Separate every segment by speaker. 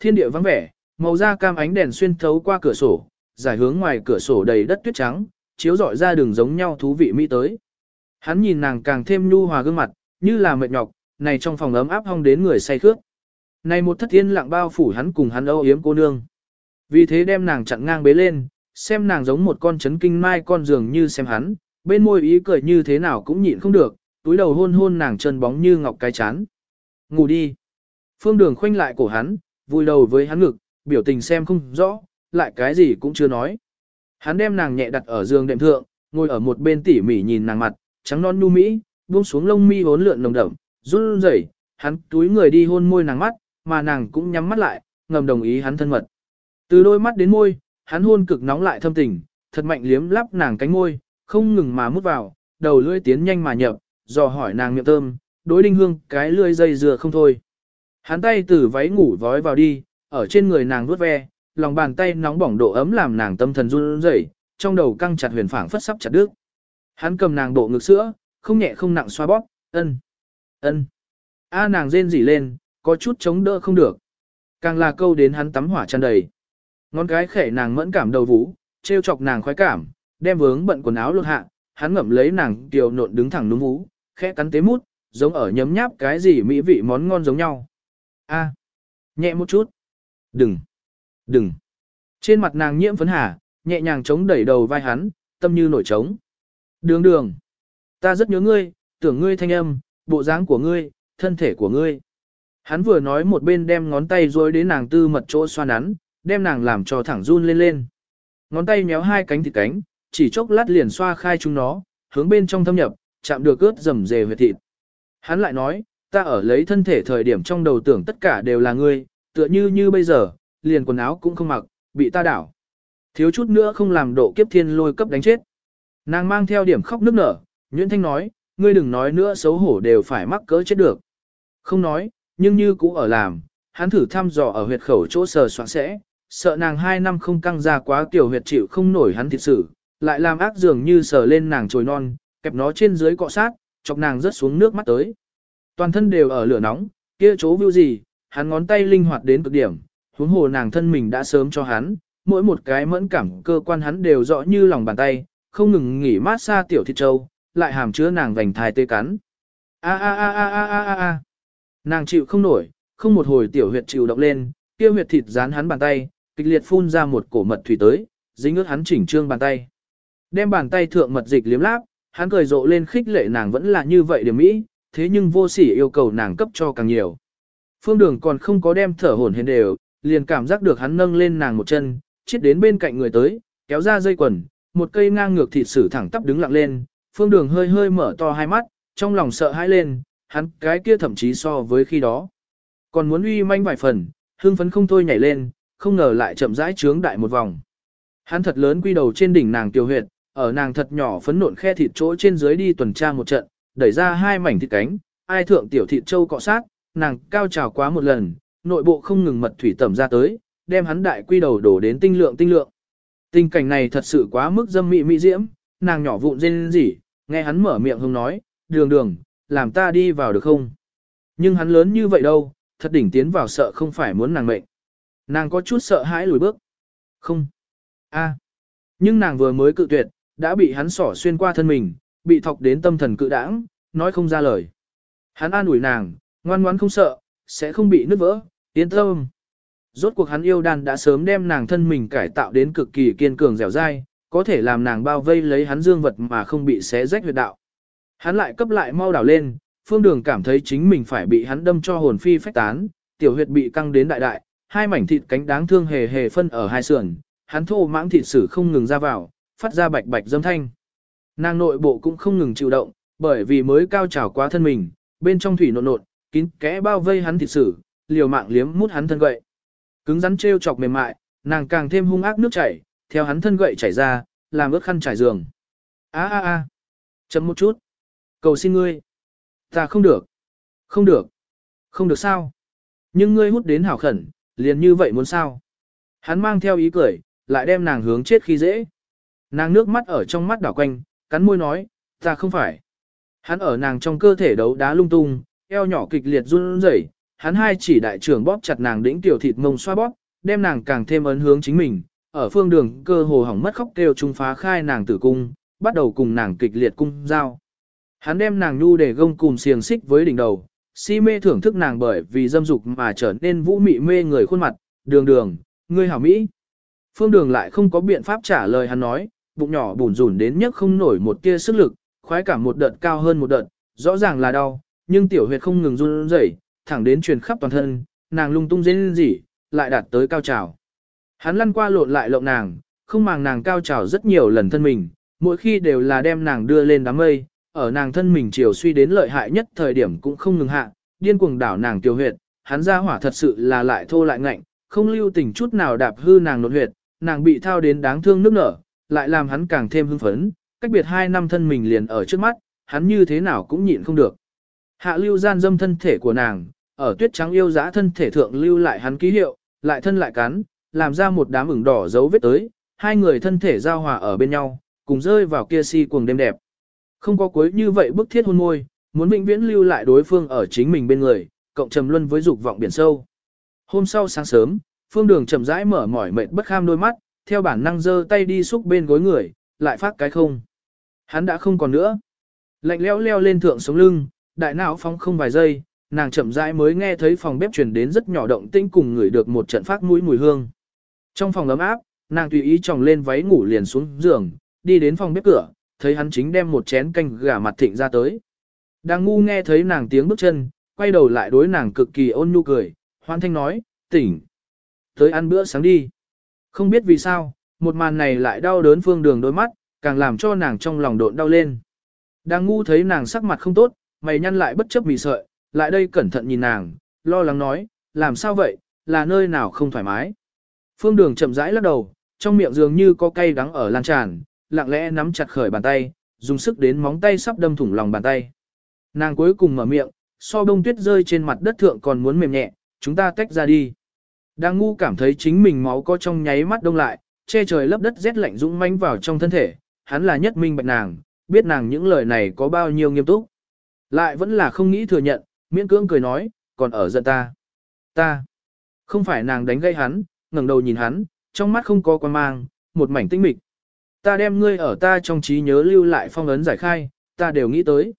Speaker 1: thiên địa vắng vẻ, màu da cam ánh đèn xuyên thấu qua cửa sổ, giải hướng ngoài cửa sổ đầy đất tuyết trắng, chiếu rọi ra đường giống nhau thú vị mỹ tới. Hắn nhìn nàng càng thêm nhu hòa gương mặt, như là mệt nhọc, này trong phòng ấm áp hong đến người say khước. Này một thất thiên lặng bao phủ hắn cùng hắn âu yếm cô nương. Vì thế đem nàng chặn ngang bế lên, xem nàng giống một con chấn kinh mai con dường như xem hắn, bên môi ý cười như thế nào cũng nhịn không được, túi đầu hôn hôn nàng chân bóng như ngọc cái chán. Ngủ đi. Phương đường khoanh lại cổ hắn, vui đầu với hắn ngực, biểu tình xem không rõ, lại cái gì cũng chưa nói. Hắn đem nàng nhẹ đặt ở giường đệm thượng, ngồi ở một bên tỉ mỉ nhìn nàng mặt, trắng non nu mỹ, buông xuống lông mi hốn lượn nồng đậm, run rẩy, hắn túi người đi hôn môi nàng mắt, mà nàng cũng nhắm mắt lại, ngầm đồng ý hắn thân mật. Từ đôi mắt đến môi, hắn hôn cực nóng lại thâm tình, thật mạnh liếm lắp nàng cánh môi, không ngừng mà mút vào, đầu lưỡi tiến nhanh mà nhập, dò hỏi nàng miệng thơm, đối đinh hương cái lưỡi dây dừa không thôi. Hắn tay từ váy ngủ vói vào đi, ở trên người nàng vuốt ve, lòng bàn tay nóng bỏng độ ấm làm nàng tâm thần run rẩy, trong đầu căng chặt huyền phảng phất sắp chặt đứt. Hắn cầm nàng bộ ngực sữa, không nhẹ không nặng xoa bóp, ân, ân. A nàng rên rỉ lên, có chút chống đỡ không được. Càng là câu đến hắn tắm hỏa tràn đầy. Ngón cái khẽ nàng mẫn cảm đầu vũ, treo chọc nàng khoái cảm, đem vướng bận quần áo lột hạ, hắn ngậm lấy nàng tiểu nộn đứng thẳng núm vú, khẽ cắn tế mút, giống ở nhấm nháp cái gì mỹ vị món ngon giống nhau. A, nhẹ một chút. Đừng, đừng. Trên mặt nàng nhiễm phấn hà, nhẹ nhàng chống đẩy đầu vai hắn, tâm như nổi trống. Đường đường. Ta rất nhớ ngươi, tưởng ngươi thanh âm, bộ dáng của ngươi, thân thể của ngươi. Hắn vừa nói một bên đem ngón tay dối đến nàng tư mật chỗ xoa nắn, đem nàng làm cho thẳng run lên lên. Ngón tay méo hai cánh thịt cánh, chỉ chốc lát liền xoa khai chúng nó, hướng bên trong thâm nhập, chạm được ướt rầm rề huyệt thịt. Hắn lại nói, ta ở lấy thân thể thời điểm trong đầu tưởng tất cả đều là ngươi, tựa như như bây giờ, liền quần áo cũng không mặc, bị ta đảo. Thiếu chút nữa không làm độ kiếp thiên lôi cấp đánh chết. Nàng mang theo điểm khóc nức nở, Nguyễn Thanh nói, ngươi đừng nói nữa xấu hổ đều phải mắc cỡ chết được. Không nói, nhưng như cũ ở làm, hắn thử thăm dò ở huyệt khẩu chỗ sờ soạn sẽ, sợ nàng hai năm không căng ra quá tiểu huyệt chịu không nổi hắn thiệt sự, lại làm ác dường như sờ lên nàng trồi non, kẹp nó trên dưới cọ sát, chọc nàng rớt xuống nước mắt tới. Toàn thân đều ở lửa nóng, kia chỗ view gì, hắn ngón tay linh hoạt đến cực điểm, huống hồ nàng thân mình đã sớm cho hắn, mỗi một cái mẫn cảm cơ quan hắn đều rõ như lòng bàn tay, không ngừng nghỉ mát xa tiểu thịt trâu, lại hàm chứa nàng vành thai tê cắn. A a a a a a a a. Nàng chịu không nổi, không một hồi tiểu huyệt chịu động lên, kia huyệt thịt dán hắn bàn tay, kịch liệt phun ra một cổ mật thủy tới, dính ướt hắn chỉnh trương bàn tay. Đem bàn tay thượng mật dịch liếm láp, hắn cười rộ lên khích lệ nàng vẫn là như vậy điểm mỹ, thế nhưng vô sỉ yêu cầu nàng cấp cho càng nhiều. Phương đường còn không có đem thở hổn hển đều, liền cảm giác được hắn nâng lên nàng một chân, chết đến bên cạnh người tới, kéo ra dây quần, một cây ngang ngược thịt sử thẳng tắp đứng lặng lên, phương đường hơi hơi mở to hai mắt, trong lòng sợ hãi lên, hắn cái kia thậm chí so với khi đó. Còn muốn uy manh vài phần, hương phấn không thôi nhảy lên, không ngờ lại chậm rãi trướng đại một vòng. Hắn thật lớn quy đầu trên đỉnh nàng tiêu huyệt, ở nàng thật nhỏ phấn nộn khe thịt chỗ trên dưới đi tuần tra một trận, đẩy ra hai mảnh thịt cánh, ai thượng tiểu thịt châu cọ sát, nàng cao trào quá một lần, nội bộ không ngừng mật thủy tẩm ra tới, đem hắn đại quy đầu đổ đến tinh lượng tinh lượng. Tình cảnh này thật sự quá mức dâm mị mỹ diễm, nàng nhỏ vụn rên rỉ, nghe hắn mở miệng hông nói, đường đường, làm ta đi vào được không? Nhưng hắn lớn như vậy đâu, thật đỉnh tiến vào sợ không phải muốn nàng mệnh. Nàng có chút sợ hãi lùi bước. Không. a Nhưng nàng vừa mới cự tuyệt, đã bị hắn sỏ xuyên qua thân mình, bị thọc đến tâm thần cự đãng, nói không ra lời. Hắn an ủi nàng, ngoan ngoãn không sợ, sẽ không bị nứt vỡ, yên tâm. Rốt cuộc hắn yêu đàn đã sớm đem nàng thân mình cải tạo đến cực kỳ kiên cường dẻo dai, có thể làm nàng bao vây lấy hắn dương vật mà không bị xé rách huyệt đạo. Hắn lại cấp lại mau đảo lên, phương đường cảm thấy chính mình phải bị hắn đâm cho hồn phi phách tán, tiểu huyệt bị căng đến đại đại, hai mảnh thịt cánh đáng thương hề hề phân ở hai sườn, hắn thô mãng thịt sử không ngừng ra vào, phát ra bạch bạch dâm thanh. Nàng nội bộ cũng không ngừng chịu động, bởi vì mới cao trào quá thân mình, bên trong thủy nộn nộn, kín kẽ bao vây hắn thịt sử, liều mạng liếm mút hắn thân gậy. Cứng rắn trêu chọc mềm mại, nàng càng thêm hung ác nước chảy, theo hắn thân gậy chảy ra, làm ướt khăn trải giường. A a a. Chấm một chút. Cầu xin ngươi. Ta không được. Không được. Không được sao? Nhưng ngươi hút đến hảo khẩn, liền như vậy muốn sao? Hắn mang theo ý cười, lại đem nàng hướng chết khi dễ. Nàng nước mắt ở trong mắt đảo quanh, cắn môi nói, ta không phải. Hắn ở nàng trong cơ thể đấu đá lung tung, eo nhỏ kịch liệt run rẩy, hắn hai chỉ đại trưởng bóp chặt nàng đĩnh tiểu thịt mông xoa bóp, đem nàng càng thêm ấn hướng chính mình, ở phương đường cơ hồ hỏng mất khóc kêu trung phá khai nàng tử cung, bắt đầu cùng nàng kịch liệt cung giao. Hắn đem nàng nhu để gông cùng xiềng xích với đỉnh đầu, si mê thưởng thức nàng bởi vì dâm dục mà trở nên vũ mị mê người khuôn mặt, đường đường, ngươi hảo Mỹ. Phương đường lại không có biện pháp trả lời hắn nói, bụng nhỏ bùn rủn đến nhất không nổi một tia sức lực, khoái cảm một đợt cao hơn một đợt, rõ ràng là đau, nhưng tiểu huyệt không ngừng run rẩy, thẳng đến truyền khắp toàn thân, nàng lung tung dên rỉ, lại đạt tới cao trào. Hắn lăn qua lộn lại lộng nàng, không màng nàng cao trào rất nhiều lần thân mình, mỗi khi đều là đem nàng đưa lên đám mây, ở nàng thân mình chiều suy đến lợi hại nhất thời điểm cũng không ngừng hạ, điên cuồng đảo nàng tiêu huyệt, hắn ra hỏa thật sự là lại thô lại ngạnh, không lưu tình chút nào đạp hư nàng nột huyệt, nàng bị thao đến đáng thương nước nở, lại làm hắn càng thêm hưng phấn, cách biệt hai năm thân mình liền ở trước mắt, hắn như thế nào cũng nhịn không được. Hạ lưu gian dâm thân thể của nàng, ở tuyết trắng yêu dã thân thể thượng lưu lại hắn ký hiệu, lại thân lại cắn, làm ra một đám ửng đỏ dấu vết tới, hai người thân thể giao hòa ở bên nhau, cùng rơi vào kia si cuồng đêm đẹp. Không có cuối như vậy bức thiết hôn môi, muốn vĩnh viễn lưu lại đối phương ở chính mình bên người, cộng trầm luân với dục vọng biển sâu. Hôm sau sáng sớm, phương đường chậm rãi mở mỏi mệt bất kham đôi mắt, theo bản năng giơ tay đi xúc bên gối người, lại phát cái không. Hắn đã không còn nữa. Lạnh leo leo lên thượng sống lưng, đại não phóng không vài giây, nàng chậm rãi mới nghe thấy phòng bếp truyền đến rất nhỏ động tĩnh cùng người được một trận phát mũi mùi hương. Trong phòng ấm áp, nàng tùy ý tròng lên váy ngủ liền xuống giường, đi đến phòng bếp cửa, thấy hắn chính đem một chén canh gà mặt thịnh ra tới. Đang ngu nghe thấy nàng tiếng bước chân, quay đầu lại đối nàng cực kỳ ôn nhu cười, hoan thanh nói, tỉnh. Tới ăn bữa sáng đi. Không biết vì sao, một màn này lại đau đớn phương đường đôi mắt, càng làm cho nàng trong lòng độn đau lên. Đang ngu thấy nàng sắc mặt không tốt, mày nhăn lại bất chấp mì sợi, lại đây cẩn thận nhìn nàng, lo lắng nói, làm sao vậy, là nơi nào không thoải mái. Phương đường chậm rãi lắc đầu, trong miệng dường như có cay đắng ở lan tràn, lặng lẽ nắm chặt khởi bàn tay, dùng sức đến móng tay sắp đâm thủng lòng bàn tay. Nàng cuối cùng mở miệng, so đông tuyết rơi trên mặt đất thượng còn muốn mềm nhẹ, chúng ta tách ra đi. Đang ngu cảm thấy chính mình máu có trong nháy mắt đông lại, che trời lấp đất rét lạnh dũng manh vào trong thân thể, hắn là nhất minh bạch nàng, biết nàng những lời này có bao nhiêu nghiêm túc. Lại vẫn là không nghĩ thừa nhận, miễn cưỡng cười nói, còn ở giận ta. Ta. Không phải nàng đánh gây hắn, ngẩng đầu nhìn hắn, trong mắt không có quan mang, một mảnh tinh mịch. Ta đem ngươi ở ta trong trí nhớ lưu lại phong ấn giải khai, ta đều nghĩ tới.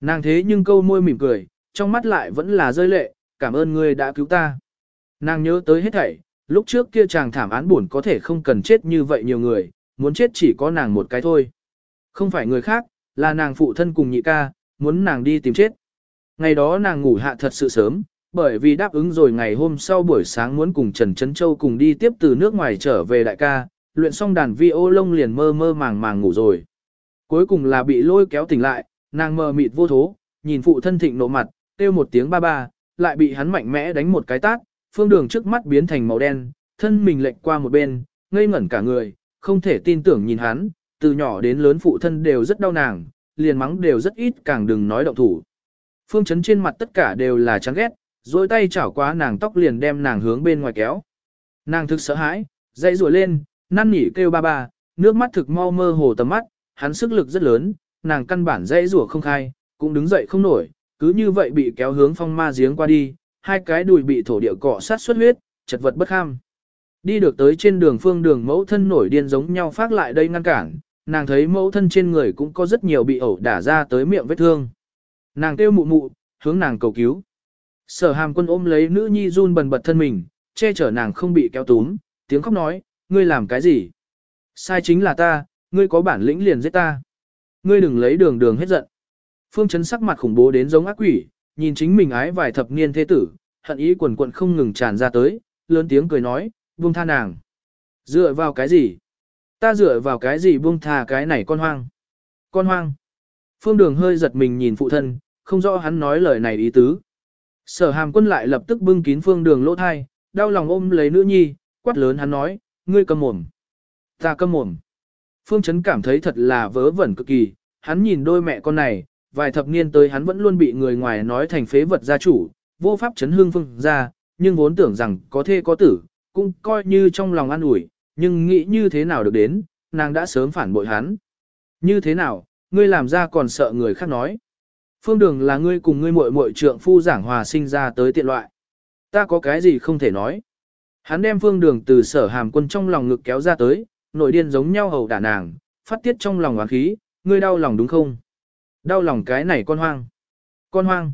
Speaker 1: Nàng thế nhưng câu môi mỉm cười, trong mắt lại vẫn là rơi lệ, cảm ơn ngươi đã cứu ta. Nàng nhớ tới hết thảy, lúc trước kia chàng thảm án buồn có thể không cần chết như vậy nhiều người, muốn chết chỉ có nàng một cái thôi. Không phải người khác, là nàng phụ thân cùng nhị ca, muốn nàng đi tìm chết. Ngày đó nàng ngủ hạ thật sự sớm, bởi vì đáp ứng rồi ngày hôm sau buổi sáng muốn cùng Trần Trấn Châu cùng đi tiếp từ nước ngoài trở về đại ca, luyện xong đàn vi ô lông liền mơ mơ màng màng ngủ rồi. Cuối cùng là bị lôi kéo tỉnh lại, nàng mờ mịt vô thố, nhìn phụ thân thịnh nộ mặt, kêu một tiếng ba ba, lại bị hắn mạnh mẽ đánh một cái tát, phương đường trước mắt biến thành màu đen, thân mình lệch qua một bên, ngây ngẩn cả người, không thể tin tưởng nhìn hắn, từ nhỏ đến lớn phụ thân đều rất đau nàng, liền mắng đều rất ít càng đừng nói động thủ. Phương chấn trên mặt tất cả đều là chán ghét, dối tay chảo quá nàng tóc liền đem nàng hướng bên ngoài kéo. Nàng thực sợ hãi, dậy rùa lên, năn nỉ kêu ba ba, nước mắt thực mau mơ hồ tầm mắt, hắn sức lực rất lớn, nàng căn bản dậy rùa không khai, cũng đứng dậy không nổi, cứ như vậy bị kéo hướng phong ma giếng qua đi, hai cái đùi bị thổ địa cọ sát xuất huyết, chật vật bất ham. Đi được tới trên đường phương đường mẫu thân nổi điên giống nhau phát lại đây ngăn cản, nàng thấy mẫu thân trên người cũng có rất nhiều bị ẩu đả ra tới miệng vết thương. Nàng kêu mụ mụ, hướng nàng cầu cứu. Sở hàm quân ôm lấy nữ nhi run bần bật thân mình, che chở nàng không bị kéo túm, tiếng khóc nói, ngươi làm cái gì? Sai chính là ta, ngươi có bản lĩnh liền giết ta. Ngươi đừng lấy đường đường hết giận. Phương chấn sắc mặt khủng bố đến giống ác quỷ, nhìn chính mình ái vài thập niên thế tử, hận ý quần quận không ngừng tràn ra tới, lớn tiếng cười nói, buông tha nàng. Dựa vào cái gì? Ta dựa vào cái gì buông tha cái này con hoang? Con hoang. Phương đường hơi giật mình nhìn phụ thân, không rõ hắn nói lời này ý tứ. Sở hàm quân lại lập tức bưng kín phương đường lỗ thai, đau lòng ôm lấy nữ nhi, quát lớn hắn nói, ngươi cầm mồm. Ta cầm mồm. Phương Chấn cảm thấy thật là vớ vẩn cực kỳ, hắn nhìn đôi mẹ con này, vài thập niên tới hắn vẫn luôn bị người ngoài nói thành phế vật gia chủ, vô pháp chấn hương phương ra, nhưng vốn tưởng rằng có thê có tử, cũng coi như trong lòng an ủi, nhưng nghĩ như thế nào được đến, nàng đã sớm phản bội hắn. Như thế nào, ngươi làm ra còn sợ người khác nói. Phương đường là ngươi cùng ngươi muội muội trượng phu giảng hòa sinh ra tới tiện loại. Ta có cái gì không thể nói. Hắn đem phương đường từ sở hàm quân trong lòng ngực kéo ra tới, nội điên giống nhau hầu đả nàng, phát tiết trong lòng oán khí, ngươi đau lòng đúng không? Đau lòng cái này con hoang. Con hoang.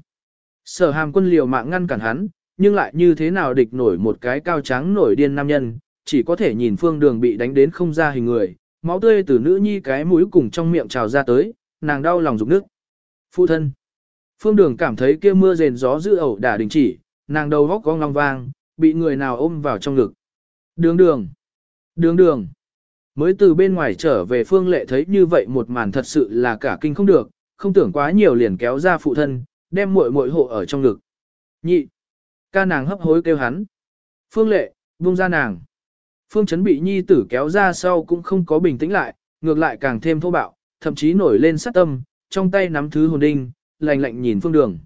Speaker 1: Sở hàm quân liều mạng ngăn cản hắn, nhưng lại như thế nào địch nổi một cái cao trắng nổi điên nam nhân, chỉ có thể nhìn phương đường bị đánh đến không ra hình người, máu tươi từ nữ nhi cái mũi cùng trong miệng trào ra tới, nàng đau lòng rụng nước. Phụ thân. Phương đường cảm thấy kia mưa rền gió dữ ẩu đả đình chỉ, nàng đầu góc cong long vang, bị người nào ôm vào trong ngực. Đường đường. Đường đường. Mới từ bên ngoài trở về phương lệ thấy như vậy một màn thật sự là cả kinh không được, không tưởng quá nhiều liền kéo ra phụ thân, đem muội muội hộ ở trong ngực. Nhị. Ca nàng hấp hối kêu hắn. Phương lệ, buông ra nàng. Phương chấn bị nhi tử kéo ra sau cũng không có bình tĩnh lại, ngược lại càng thêm thô bạo, thậm chí nổi lên sát tâm, trong tay nắm thứ hồn đinh, lạnh lạnh nhìn phương đường.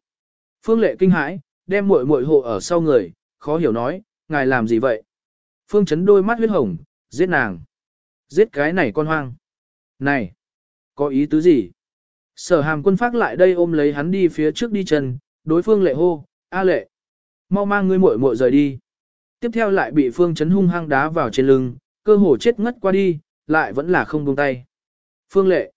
Speaker 1: Phương lệ kinh hãi, đem muội muội hộ ở sau người, khó hiểu nói, ngài làm gì vậy? Phương chấn đôi mắt huyết hồng, giết nàng. Giết cái này con hoang. Này, có ý tứ gì? Sở hàm quân phát lại đây ôm lấy hắn đi phía trước đi chân, đối phương lệ hô, a lệ. Mau mang ngươi muội muội rời đi. Tiếp theo lại bị phương chấn hung hăng đá vào trên lưng, cơ hồ chết ngất qua đi, lại vẫn là không buông tay. Phương lệ.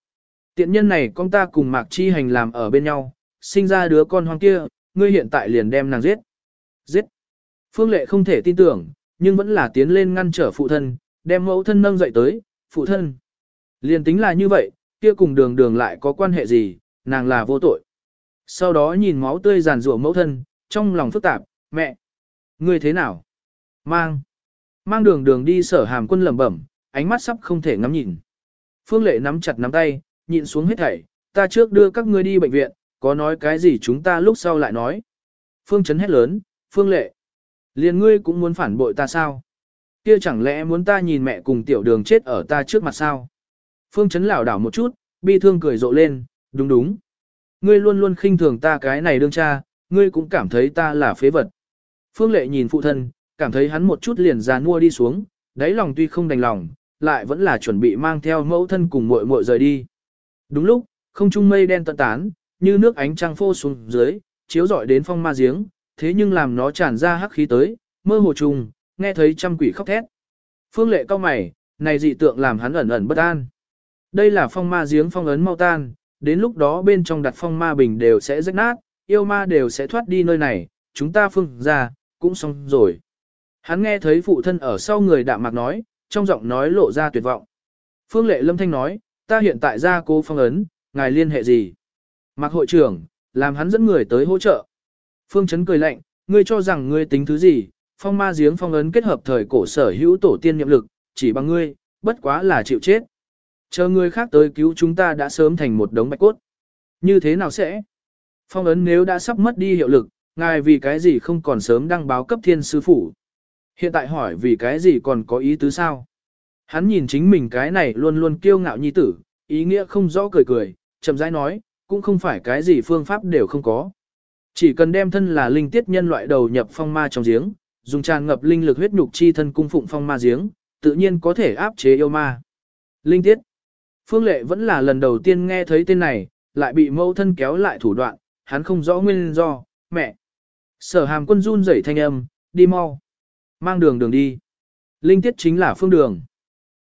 Speaker 1: Tiện nhân này con ta cùng Mạc Chi Hành làm ở bên nhau, sinh ra đứa con hoang kia, ngươi hiện tại liền đem nàng giết. Giết. Phương lệ không thể tin tưởng, nhưng vẫn là tiến lên ngăn trở phụ thân, đem mẫu thân nâng dậy tới, phụ thân. Liền tính là như vậy, kia cùng đường đường lại có quan hệ gì, nàng là vô tội. Sau đó nhìn máu tươi giàn rủa mẫu thân, trong lòng phức tạp, mẹ, ngươi thế nào? Mang, mang đường đường đi sở hàm quân lẩm bẩm, ánh mắt sắp không thể ngắm nhìn. Phương lệ nắm chặt nắm tay, nhịn xuống hết thảy, ta trước đưa các ngươi đi bệnh viện, có nói cái gì chúng ta lúc sau lại nói. Phương chấn hét lớn, Phương lệ, liền ngươi cũng muốn phản bội ta sao? Kia chẳng lẽ muốn ta nhìn mẹ cùng tiểu đường chết ở ta trước mặt sao? Phương chấn lảo đảo một chút, bi thương cười rộ lên, đúng đúng. Ngươi luôn luôn khinh thường ta cái này đương cha, ngươi cũng cảm thấy ta là phế vật. Phương lệ nhìn phụ thân, cảm thấy hắn một chút liền ra mua đi xuống, đáy lòng tuy không đành lòng, lại vẫn là chuẩn bị mang theo mẫu thân cùng muội muội rời đi. Đúng lúc, không trung mây đen tận tán, như nước ánh trăng phô xuống dưới, chiếu rọi đến phong ma giếng, thế nhưng làm nó tràn ra hắc khí tới, mơ hồ trùng, nghe thấy trăm quỷ khóc thét. Phương lệ cao mày, này dị tượng làm hắn ẩn ẩn bất an. Đây là phong ma giếng phong ấn mau tan, đến lúc đó bên trong đặt phong ma bình đều sẽ rách nát, yêu ma đều sẽ thoát đi nơi này, chúng ta phương ra, cũng xong rồi. Hắn nghe thấy phụ thân ở sau người đạm mạc nói, trong giọng nói lộ ra tuyệt vọng. Phương lệ lâm thanh nói, ta hiện tại ra cố phong ấn, ngài liên hệ gì? Mạc hội trưởng, làm hắn dẫn người tới hỗ trợ. Phương chấn cười lạnh, ngươi cho rằng ngươi tính thứ gì, phong ma giếng phong ấn kết hợp thời cổ sở hữu tổ tiên nhiệm lực, chỉ bằng ngươi, bất quá là chịu chết. Chờ người khác tới cứu chúng ta đã sớm thành một đống bạch cốt. Như thế nào sẽ? Phong ấn nếu đã sắp mất đi hiệu lực, ngài vì cái gì không còn sớm đăng báo cấp thiên sư phủ? Hiện tại hỏi vì cái gì còn có ý tứ sao? Hắn nhìn chính mình cái này luôn luôn kiêu ngạo nhi tử, ý nghĩa không rõ cười cười, chậm rãi nói, cũng không phải cái gì phương pháp đều không có. Chỉ cần đem thân là linh tiết nhân loại đầu nhập phong ma trong giếng, dùng tràn ngập linh lực huyết nhục chi thân cung phụng phong ma giếng, tự nhiên có thể áp chế yêu ma. Linh tiết. Phương Lệ vẫn là lần đầu tiên nghe thấy tên này, lại bị mâu thân kéo lại thủ đoạn, hắn không rõ nguyên do, mẹ. Sở hàm quân run rẩy thanh âm, đi mau. Mang đường đường đi. Linh tiết chính là phương đường.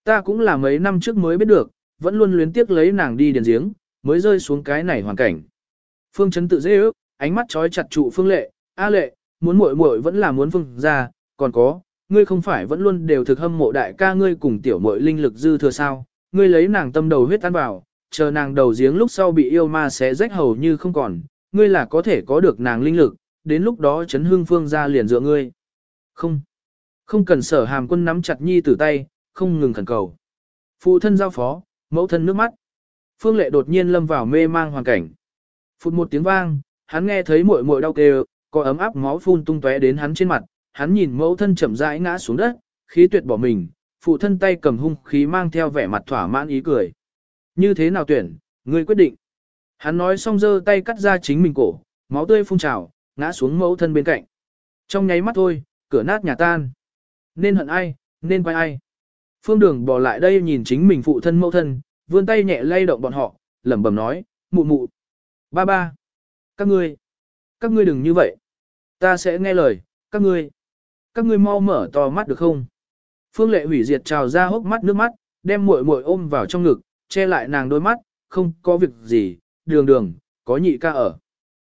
Speaker 1: Ta cũng là mấy năm trước mới biết được, vẫn luôn luyến tiếc lấy nàng đi điền giếng, mới rơi xuống cái này hoàn cảnh. Phương chấn tự dễ ước, ánh mắt trói chặt trụ phương lệ, a lệ, muốn muội muội vẫn là muốn phương ra, còn có, ngươi không phải vẫn luôn đều thực hâm mộ đại ca ngươi cùng tiểu muội linh lực dư thừa sao, ngươi lấy nàng tâm đầu huyết ăn vào, chờ nàng đầu giếng lúc sau bị yêu ma sẽ rách hầu như không còn, ngươi là có thể có được nàng linh lực, đến lúc đó chấn hương phương ra liền dựa ngươi. Không, không cần sở hàm quân nắm chặt nhi tử tay, không ngừng khẩn cầu. Phụ thân giao phó, mẫu thân nước mắt. Phương lệ đột nhiên lâm vào mê mang hoàn cảnh. Phụt một tiếng vang, hắn nghe thấy muội muội đau kêu, có ấm áp máu phun tung tóe đến hắn trên mặt, hắn nhìn mẫu thân chậm rãi ngã xuống đất, khí tuyệt bỏ mình, phụ thân tay cầm hung khí mang theo vẻ mặt thỏa mãn ý cười. Như thế nào tuyển, ngươi quyết định. Hắn nói xong giơ tay cắt ra chính mình cổ, máu tươi phun trào, ngã xuống mẫu thân bên cạnh. Trong nháy mắt thôi, cửa nát nhà tan. Nên hận ai, nên quay ai. Phương đường bỏ lại đây nhìn chính mình phụ thân mẫu thân, vươn tay nhẹ lay động bọn họ, lẩm bẩm nói, mụ mụ. Ba ba. Các ngươi. Các ngươi đừng như vậy. Ta sẽ nghe lời, các ngươi, các ngươi mau mở to mắt được không? Phương lệ hủy diệt trào ra hốc mắt nước mắt, đem muội muội ôm vào trong ngực, che lại nàng đôi mắt, không có việc gì, đường đường, có nhị ca ở.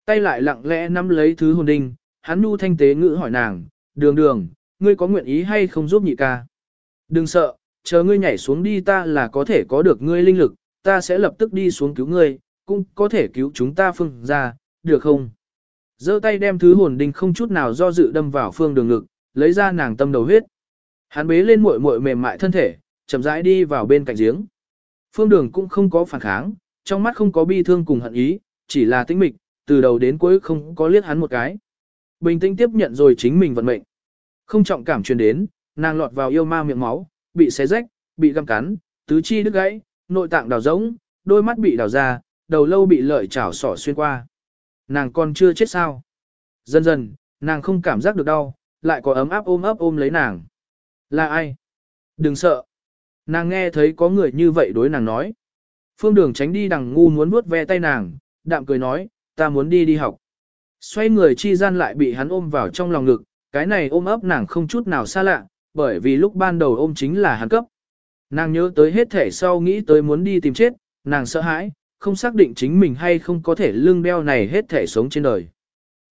Speaker 1: Tay lại lặng lẽ nắm lấy thứ hồn đinh, hắn nu thanh tế ngữ hỏi nàng, đường đường, ngươi có nguyện ý hay không giúp nhị ca? Đừng sợ, chờ ngươi nhảy xuống đi ta là có thể có được ngươi linh lực, ta sẽ lập tức đi xuống cứu ngươi, cũng có thể cứu chúng ta phương ra, được không? giơ tay đem thứ hồn đinh không chút nào do dự đâm vào phương đường ngực, lấy ra nàng tâm đầu huyết. Hắn bế lên muội muội mềm mại thân thể, chậm rãi đi vào bên cạnh giếng. Phương đường cũng không có phản kháng, trong mắt không có bi thương cùng hận ý, chỉ là tĩnh mịch, từ đầu đến cuối không có liếc hắn một cái. Bình tĩnh tiếp nhận rồi chính mình vận mệnh. Không trọng cảm truyền đến, nàng lọt vào yêu ma miệng máu, bị xé rách, bị găm cắn, tứ chi đứt gãy, nội tạng đào rỗng, đôi mắt bị đào ra, đầu lâu bị lợi chảo sỏ xuyên qua. Nàng còn chưa chết sao? Dần dần, nàng không cảm giác được đau, lại có ấm áp ôm ấp ôm lấy nàng. Là ai? Đừng sợ. Nàng nghe thấy có người như vậy đối nàng nói. Phương đường tránh đi đằng ngu muốn vuốt ve tay nàng, đạm cười nói, ta muốn đi đi học. Xoay người chi gian lại bị hắn ôm vào trong lòng ngực, cái này ôm ấp nàng không chút nào xa lạ, bởi vì lúc ban đầu ôm chính là hắn cấp. Nàng nhớ tới hết thể sau nghĩ tới muốn đi tìm chết, nàng sợ hãi, không xác định chính mình hay không có thể lưng đeo này hết thể sống trên đời.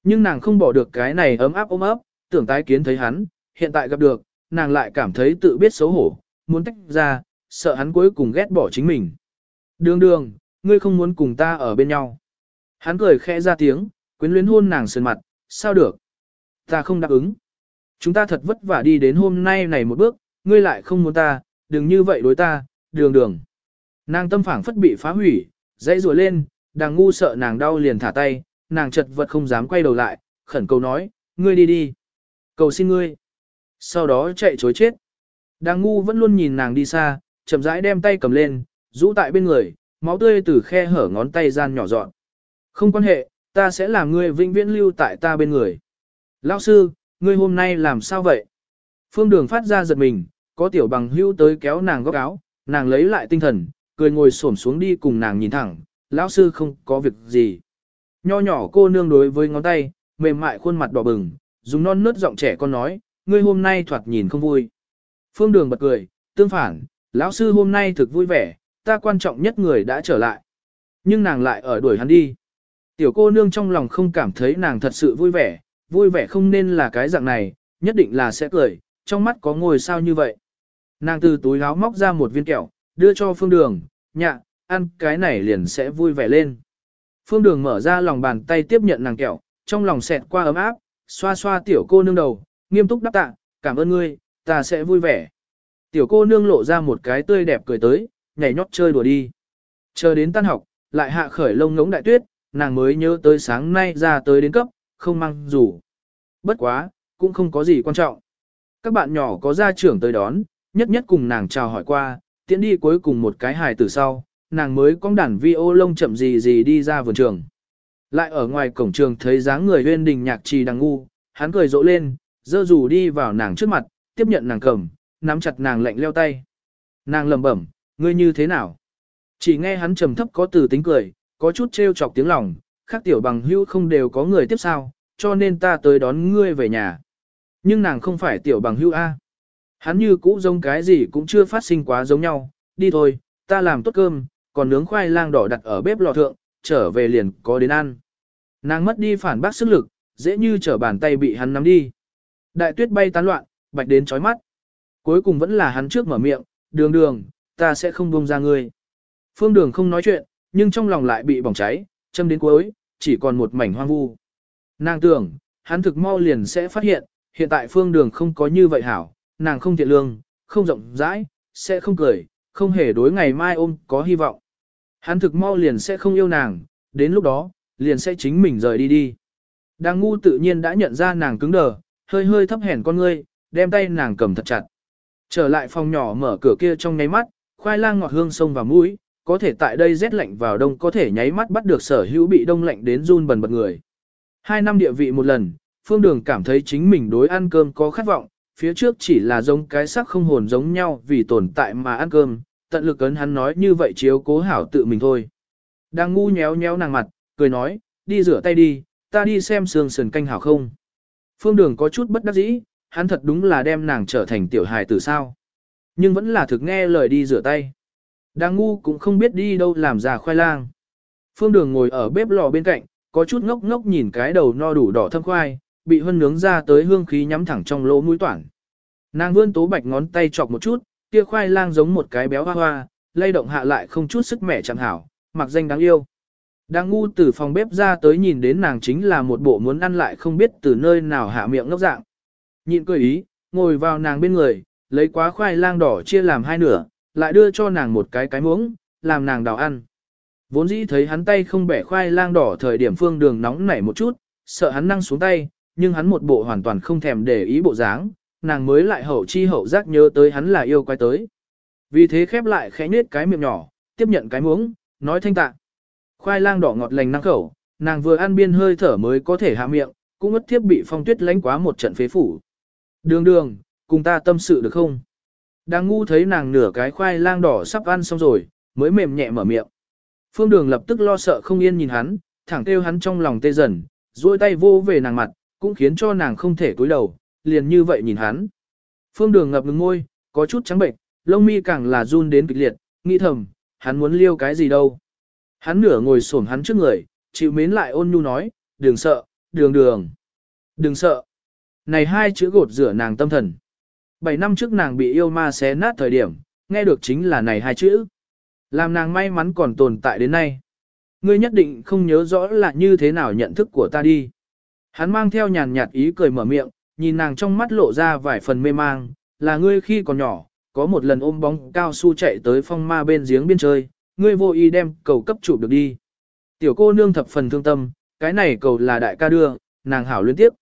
Speaker 1: Nhưng nàng không bỏ được cái này ấm áp ôm ấp, tưởng tái kiến thấy hắn, hiện tại gặp được, nàng lại cảm thấy tự biết xấu hổ, muốn tách ra, sợ hắn cuối cùng ghét bỏ chính mình. Đường đường, ngươi không muốn cùng ta ở bên nhau. Hắn cười khẽ ra tiếng, quyến luyến hôn nàng sườn mặt, sao được? Ta không đáp ứng. Chúng ta thật vất vả đi đến hôm nay này một bước, ngươi lại không muốn ta, đừng như vậy đối ta, đường đường. Nàng tâm phảng phất bị phá hủy, dãy rùa lên, đàng ngu sợ nàng đau liền thả tay, nàng chật vật không dám quay đầu lại, khẩn cầu nói, ngươi đi đi. Cầu xin ngươi. Sau đó chạy chối chết. Đàng ngu vẫn luôn nhìn nàng đi xa, chậm rãi đem tay cầm lên, rũ tại bên người, máu tươi từ khe hở ngón tay gian nhỏ dọn. Không quan hệ, ta sẽ làm ngươi vĩnh viễn lưu tại ta bên người. Lão sư, ngươi hôm nay làm sao vậy? Phương đường phát ra giật mình, có tiểu bằng hưu tới kéo nàng góc áo, nàng lấy lại tinh thần, cười ngồi xổm xuống đi cùng nàng nhìn thẳng, lão sư không có việc gì. Nho nhỏ cô nương đối với ngón tay, mềm mại khuôn mặt đỏ bừng, dùng non nớt giọng trẻ con nói, ngươi hôm nay thoạt nhìn không vui. Phương Đường bật cười, tương phản, lão sư hôm nay thực vui vẻ, ta quan trọng nhất người đã trở lại. Nhưng nàng lại ở đuổi hắn đi. Tiểu cô nương trong lòng không cảm thấy nàng thật sự vui vẻ, vui vẻ không nên là cái dạng này, nhất định là sẽ cười, trong mắt có ngôi sao như vậy. Nàng từ túi áo móc ra một viên kẹo, đưa cho phương đường, nhạ, ăn cái này liền sẽ vui vẻ lên. Phương đường mở ra lòng bàn tay tiếp nhận nàng kẹo, trong lòng xẹt qua ấm áp, xoa xoa tiểu cô nương đầu, nghiêm túc đáp tạ, cảm ơn ngươi, ta sẽ vui vẻ. Tiểu cô nương lộ ra một cái tươi đẹp cười tới, nhảy nhót chơi đùa đi. Chờ đến tan học, lại hạ khởi lông ngống đại tuyết, nàng mới nhớ tới sáng nay ra tới đến cấp, không mang dù. Bất quá, cũng không có gì quan trọng. Các bạn nhỏ có gia trưởng tới đón, nhất nhất cùng nàng chào hỏi qua, tiễn đi cuối cùng một cái hài từ sau, nàng mới cong đàn vi ô lông chậm gì gì đi ra vườn trường. Lại ở ngoài cổng trường thấy dáng người huyên đình nhạc trì đang ngu, hắn cười rộ lên, dơ dù đi vào nàng trước mặt, tiếp nhận nàng cầm, nắm chặt nàng lạnh leo tay. Nàng lầm bẩm, ngươi như thế nào? Chỉ nghe hắn trầm thấp có từ tính cười, có chút trêu chọc tiếng lòng, khác tiểu bằng hữu không đều có người tiếp sao, cho nên ta tới đón ngươi về nhà. Nhưng nàng không phải tiểu bằng hữu A. Hắn như cũ giống cái gì cũng chưa phát sinh quá giống nhau, đi thôi, ta làm tốt cơm, còn nướng khoai lang đỏ đặt ở bếp lò thượng, trở về liền có đến ăn. Nàng mất đi phản bác sức lực, dễ như trở bàn tay bị hắn nắm đi. Đại tuyết bay tán loạn, bạch đến chói mắt. Cuối cùng vẫn là hắn trước mở miệng, đường đường, ta sẽ không buông ra ngươi. Phương đường không nói chuyện, nhưng trong lòng lại bị bỏng cháy, châm đến cuối, chỉ còn một mảnh hoang vu. Nàng tưởng, hắn thực mau liền sẽ phát hiện, hiện tại phương đường không có như vậy hảo, nàng không thiện lương, không rộng rãi, sẽ không cười, không hề đối ngày mai ôm có hy vọng. Hắn thực mau liền sẽ không yêu nàng, đến lúc đó, liền sẽ chính mình rời đi đi. Đang ngu tự nhiên đã nhận ra nàng cứng đờ, hơi hơi thấp hèn con ngươi, đem tay nàng cầm thật chặt. Trở lại phòng nhỏ mở cửa kia trong nháy mắt, khoai lang ngọt hương sông vào mũi, có thể tại đây rét lạnh vào đông có thể nháy mắt bắt được sở hữu bị đông lạnh đến run bần bật người. Hai năm địa vị một lần, phương đường cảm thấy chính mình đối ăn cơm có khát vọng, phía trước chỉ là giống cái sắc không hồn giống nhau vì tồn tại mà ăn cơm, tận lực ấn hắn nói như vậy chiếu cố hảo tự mình thôi. Đang ngu nhéo nhéo nàng mặt, cười nói, đi rửa tay đi, ta đi xem sương sườn canh hảo không. Phương Đường có chút bất đắc dĩ, hắn thật đúng là đem nàng trở thành tiểu hài tử sao. Nhưng vẫn là thực nghe lời đi rửa tay. Đang ngu cũng không biết đi đâu làm già khoai lang. Phương Đường ngồi ở bếp lò bên cạnh, có chút ngốc ngốc nhìn cái đầu no đủ đỏ thâm khoai, bị hân nướng ra tới hương khí nhắm thẳng trong lỗ mũi toản. Nàng vươn tố bạch ngón tay chọc một chút, kia khoai lang giống một cái béo hoa hoa, lay động hạ lại không chút sức mẻ chẳng hảo, mặc danh đáng yêu. Đang ngu từ phòng bếp ra tới nhìn đến nàng chính là một bộ muốn ăn lại không biết từ nơi nào hạ miệng ngốc dạng. Nhịn cười ý, ngồi vào nàng bên người, lấy quá khoai lang đỏ chia làm hai nửa, lại đưa cho nàng một cái cái muỗng, làm nàng đào ăn. Vốn dĩ thấy hắn tay không bẻ khoai lang đỏ thời điểm phương đường nóng nảy một chút, sợ hắn năng xuống tay, nhưng hắn một bộ hoàn toàn không thèm để ý bộ dáng, nàng mới lại hậu chi hậu giác nhớ tới hắn là yêu quái tới. Vì thế khép lại khẽ nết cái miệng nhỏ, tiếp nhận cái muỗng, nói thanh tạ. Khoai lang đỏ ngọt lành năng khẩu, nàng vừa ăn biên hơi thở mới có thể hạ miệng, cũng mất thiếp bị phong tuyết lánh quá một trận phế phủ. Đường đường, cùng ta tâm sự được không? Đang ngu thấy nàng nửa cái khoai lang đỏ sắp ăn xong rồi, mới mềm nhẹ mở miệng. Phương đường lập tức lo sợ không yên nhìn hắn, thẳng kêu hắn trong lòng tê dần, duỗi tay vô về nàng mặt, cũng khiến cho nàng không thể cúi đầu, liền như vậy nhìn hắn. Phương đường ngập ngừng môi, có chút trắng bệnh, lông mi càng là run đến kịch liệt, nghĩ thầm, hắn muốn liêu cái gì đâu. Hắn nửa ngồi xổm hắn trước người, chịu mến lại ôn nhu nói, đừng sợ, đường đường. Đừng sợ. Này hai chữ gột rửa nàng tâm thần. Bảy năm trước nàng bị yêu ma xé nát thời điểm, nghe được chính là này hai chữ. Làm nàng may mắn còn tồn tại đến nay. Ngươi nhất định không nhớ rõ là như thế nào nhận thức của ta đi. Hắn mang theo nhàn nhạt ý cười mở miệng, nhìn nàng trong mắt lộ ra vài phần mê mang, là ngươi khi còn nhỏ, có một lần ôm bóng cao su chạy tới phong ma bên giếng biên chơi, ngươi vô ý đem cầu cấp chụp được đi. Tiểu cô nương thập phần thương tâm, cái này cầu là đại ca đưa, nàng hảo liên tiếp.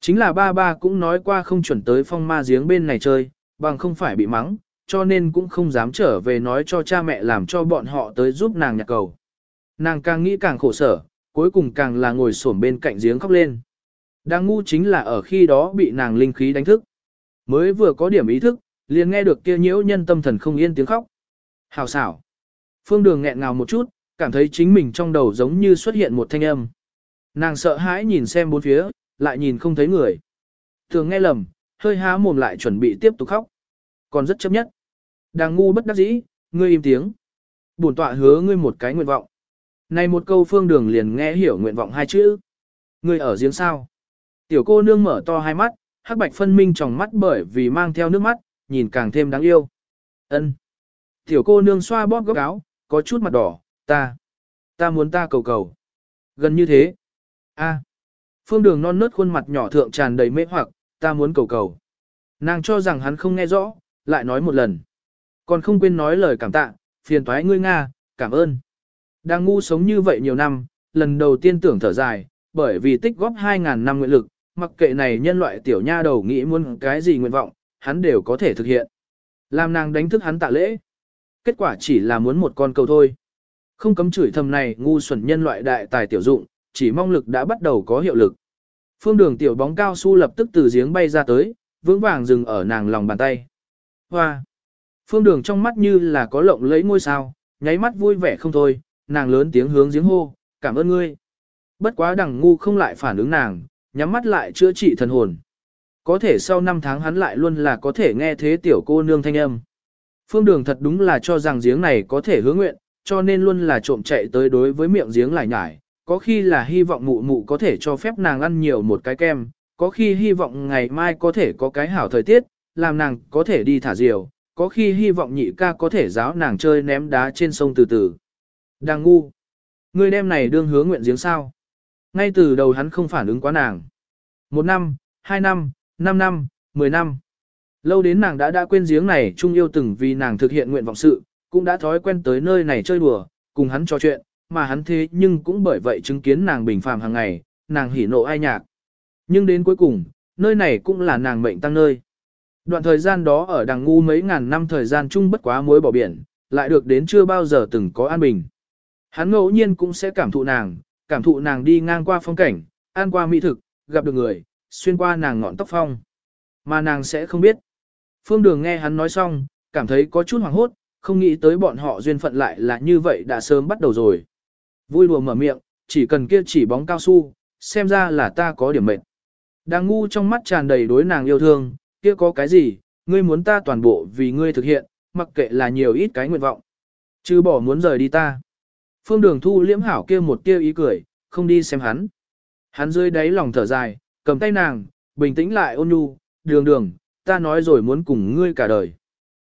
Speaker 1: Chính là ba ba cũng nói qua không chuẩn tới phong ma giếng bên này chơi, bằng không phải bị mắng, cho nên cũng không dám trở về nói cho cha mẹ làm cho bọn họ tới giúp nàng nhặt cầu. Nàng càng nghĩ càng khổ sở, cuối cùng càng là ngồi xổm bên cạnh giếng khóc lên. Đang ngu chính là ở khi đó bị nàng linh khí đánh thức. Mới vừa có điểm ý thức, liền nghe được kia nhiễu nhân tâm thần không yên tiếng khóc. Hào xảo. Phương đường nghẹn ngào một chút, cảm thấy chính mình trong đầu giống như xuất hiện một thanh âm. Nàng sợ hãi nhìn xem bốn phía, lại nhìn không thấy người. Thường nghe lầm, hơi há mồm lại chuẩn bị tiếp tục khóc. Còn rất chấp nhất. Đang ngu bất đắc dĩ, ngươi im tiếng. Bổn tọa hứa ngươi một cái nguyện vọng. Này một câu phương đường liền nghe hiểu nguyện vọng hai chữ. Ngươi ở giếng sao. Tiểu cô nương mở to hai mắt, hắc bạch phân minh trong mắt bởi vì mang theo nước mắt, nhìn càng thêm đáng yêu. Ân. Tiểu cô nương xoa bóp góc áo, có chút mặt đỏ, ta, ta muốn ta cầu cầu. Gần như thế. A. Phương đường non nớt khuôn mặt nhỏ thượng tràn đầy mê hoặc, ta muốn cầu cầu. Nàng cho rằng hắn không nghe rõ, lại nói một lần. Còn không quên nói lời cảm tạ, phiền toái ngươi Nga, cảm ơn. Đang ngu sống như vậy nhiều năm, lần đầu tiên tưởng thở dài, bởi vì tích góp 2.000 năm nguyện lực, mặc kệ này nhân loại tiểu nha đầu nghĩ muốn cái gì nguyện vọng, hắn đều có thể thực hiện. Làm nàng đánh thức hắn tạ lễ. Kết quả chỉ là muốn một con cầu thôi. Không cấm chửi thầm này ngu xuẩn nhân loại đại tài tiểu dụng, chỉ mong lực đã bắt đầu có hiệu lực. Phương đường tiểu bóng cao su lập tức từ giếng bay ra tới, vững vàng dừng ở nàng lòng bàn tay. Hoa! Phương đường trong mắt như là có lộng lấy ngôi sao, nháy mắt vui vẻ không thôi, nàng lớn tiếng hướng giếng hô, cảm ơn ngươi. Bất quá đằng ngu không lại phản ứng nàng, nhắm mắt lại chữa trị thần hồn. Có thể sau 5 tháng hắn lại luôn là có thể nghe thế tiểu cô nương thanh âm. Phương đường thật đúng là cho rằng giếng này có thể hứa nguyện, cho nên luôn là trộm chạy tới đối với miệng giếng lại nhải, có khi là hy vọng mụ mụ có thể cho phép nàng ăn nhiều một cái kem, có khi hy vọng ngày mai có thể có cái hảo thời tiết, làm nàng có thể đi thả diều, có khi hy vọng nhị ca có thể giáo nàng chơi ném đá trên sông từ từ. Đang ngu. Người đem này đương hướng nguyện giếng sao. Ngay từ đầu hắn không phản ứng quá nàng. Một năm, hai năm, năm năm, mười năm. Lâu đến nàng đã đã quên giếng này trung yêu từng vì nàng thực hiện nguyện vọng sự, cũng đã thói quen tới nơi này chơi đùa, cùng hắn trò chuyện, mà hắn thế nhưng cũng bởi vậy chứng kiến nàng bình phàm hàng ngày, nàng hỉ nộ ai nhạc. Nhưng đến cuối cùng, nơi này cũng là nàng mệnh tăng nơi. Đoạn thời gian đó ở đằng ngu mấy ngàn năm thời gian chung bất quá mối bỏ biển, lại được đến chưa bao giờ từng có an bình. Hắn ngẫu nhiên cũng sẽ cảm thụ nàng, cảm thụ nàng đi ngang qua phong cảnh, an qua mỹ thực, gặp được người, xuyên qua nàng ngọn tóc phong. Mà nàng sẽ không biết. Phương Đường nghe hắn nói xong, cảm thấy có chút hoảng hốt, không nghĩ tới bọn họ duyên phận lại là như vậy đã sớm bắt đầu rồi. Vui đùa mở miệng, chỉ cần kia chỉ bóng cao su, xem ra là ta có điểm mệnh. Đang ngu trong mắt tràn đầy đối nàng yêu thương, kia có cái gì, ngươi muốn ta toàn bộ vì ngươi thực hiện, mặc kệ là nhiều ít cái nguyện vọng. Chứ bỏ muốn rời đi ta. Phương đường thu liễm hảo kia một tia ý cười, không đi xem hắn. Hắn rơi đáy lòng thở dài, cầm tay nàng, bình tĩnh lại ôn nhu, đường đường, ta nói rồi muốn cùng ngươi cả đời.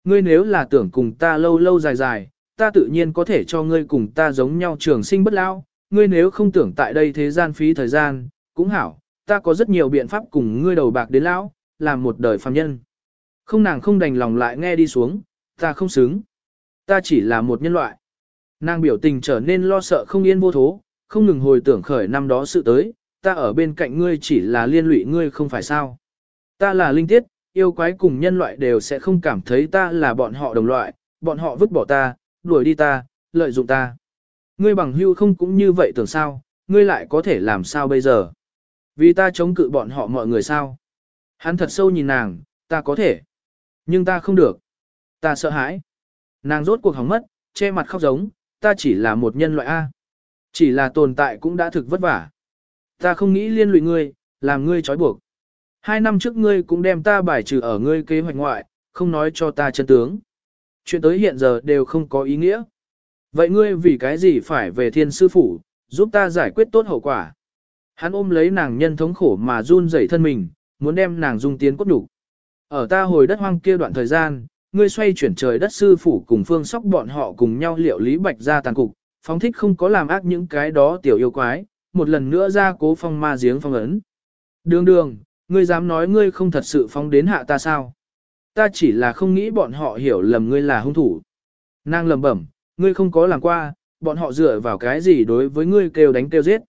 Speaker 1: Ngươi nếu là tưởng cùng ta lâu lâu dài dài, ta tự nhiên có thể cho ngươi cùng ta giống nhau trường sinh bất lao, ngươi nếu không tưởng tại đây thế gian phí thời gian, cũng hảo, ta có rất nhiều biện pháp cùng ngươi đầu bạc đến lão, làm một đời phàm nhân. Không nàng không đành lòng lại nghe đi xuống, ta không xứng. Ta chỉ là một nhân loại. Nàng biểu tình trở nên lo sợ không yên vô thố, không ngừng hồi tưởng khởi năm đó sự tới, ta ở bên cạnh ngươi chỉ là liên lụy ngươi không phải sao. Ta là linh tiết, yêu quái cùng nhân loại đều sẽ không cảm thấy ta là bọn họ đồng loại, bọn họ vứt bỏ ta, đuổi đi ta, lợi dụng ta. Ngươi bằng hưu không cũng như vậy tưởng sao, ngươi lại có thể làm sao bây giờ? Vì ta chống cự bọn họ mọi người sao? Hắn thật sâu nhìn nàng, ta có thể. Nhưng ta không được. Ta sợ hãi. Nàng rốt cuộc hóng mất, che mặt khóc giống, ta chỉ là một nhân loại A. Chỉ là tồn tại cũng đã thực vất vả. Ta không nghĩ liên lụy ngươi, làm ngươi trói buộc. Hai năm trước ngươi cũng đem ta bài trừ ở ngươi kế hoạch ngoại, không nói cho ta chân tướng. Chuyện tới hiện giờ đều không có ý nghĩa. Vậy ngươi vì cái gì phải về thiên sư phủ, giúp ta giải quyết tốt hậu quả? Hắn ôm lấy nàng nhân thống khổ mà run rẩy thân mình, muốn đem nàng dung tiến cốt đủ. Ở ta hồi đất hoang kia đoạn thời gian, ngươi xoay chuyển trời đất sư phủ cùng phương sóc bọn họ cùng nhau liệu lý bạch ra tàn cục, phóng thích không có làm ác những cái đó tiểu yêu quái, một lần nữa ra cố phong ma giếng phong ấn. Đường đường, ngươi dám nói ngươi không thật sự phóng đến hạ ta sao? Ta chỉ là không nghĩ bọn họ hiểu lầm ngươi là hung thủ. Nàng lầm bẩm, ngươi không có làm qua, bọn họ dựa vào cái gì đối với ngươi kêu đánh kêu giết.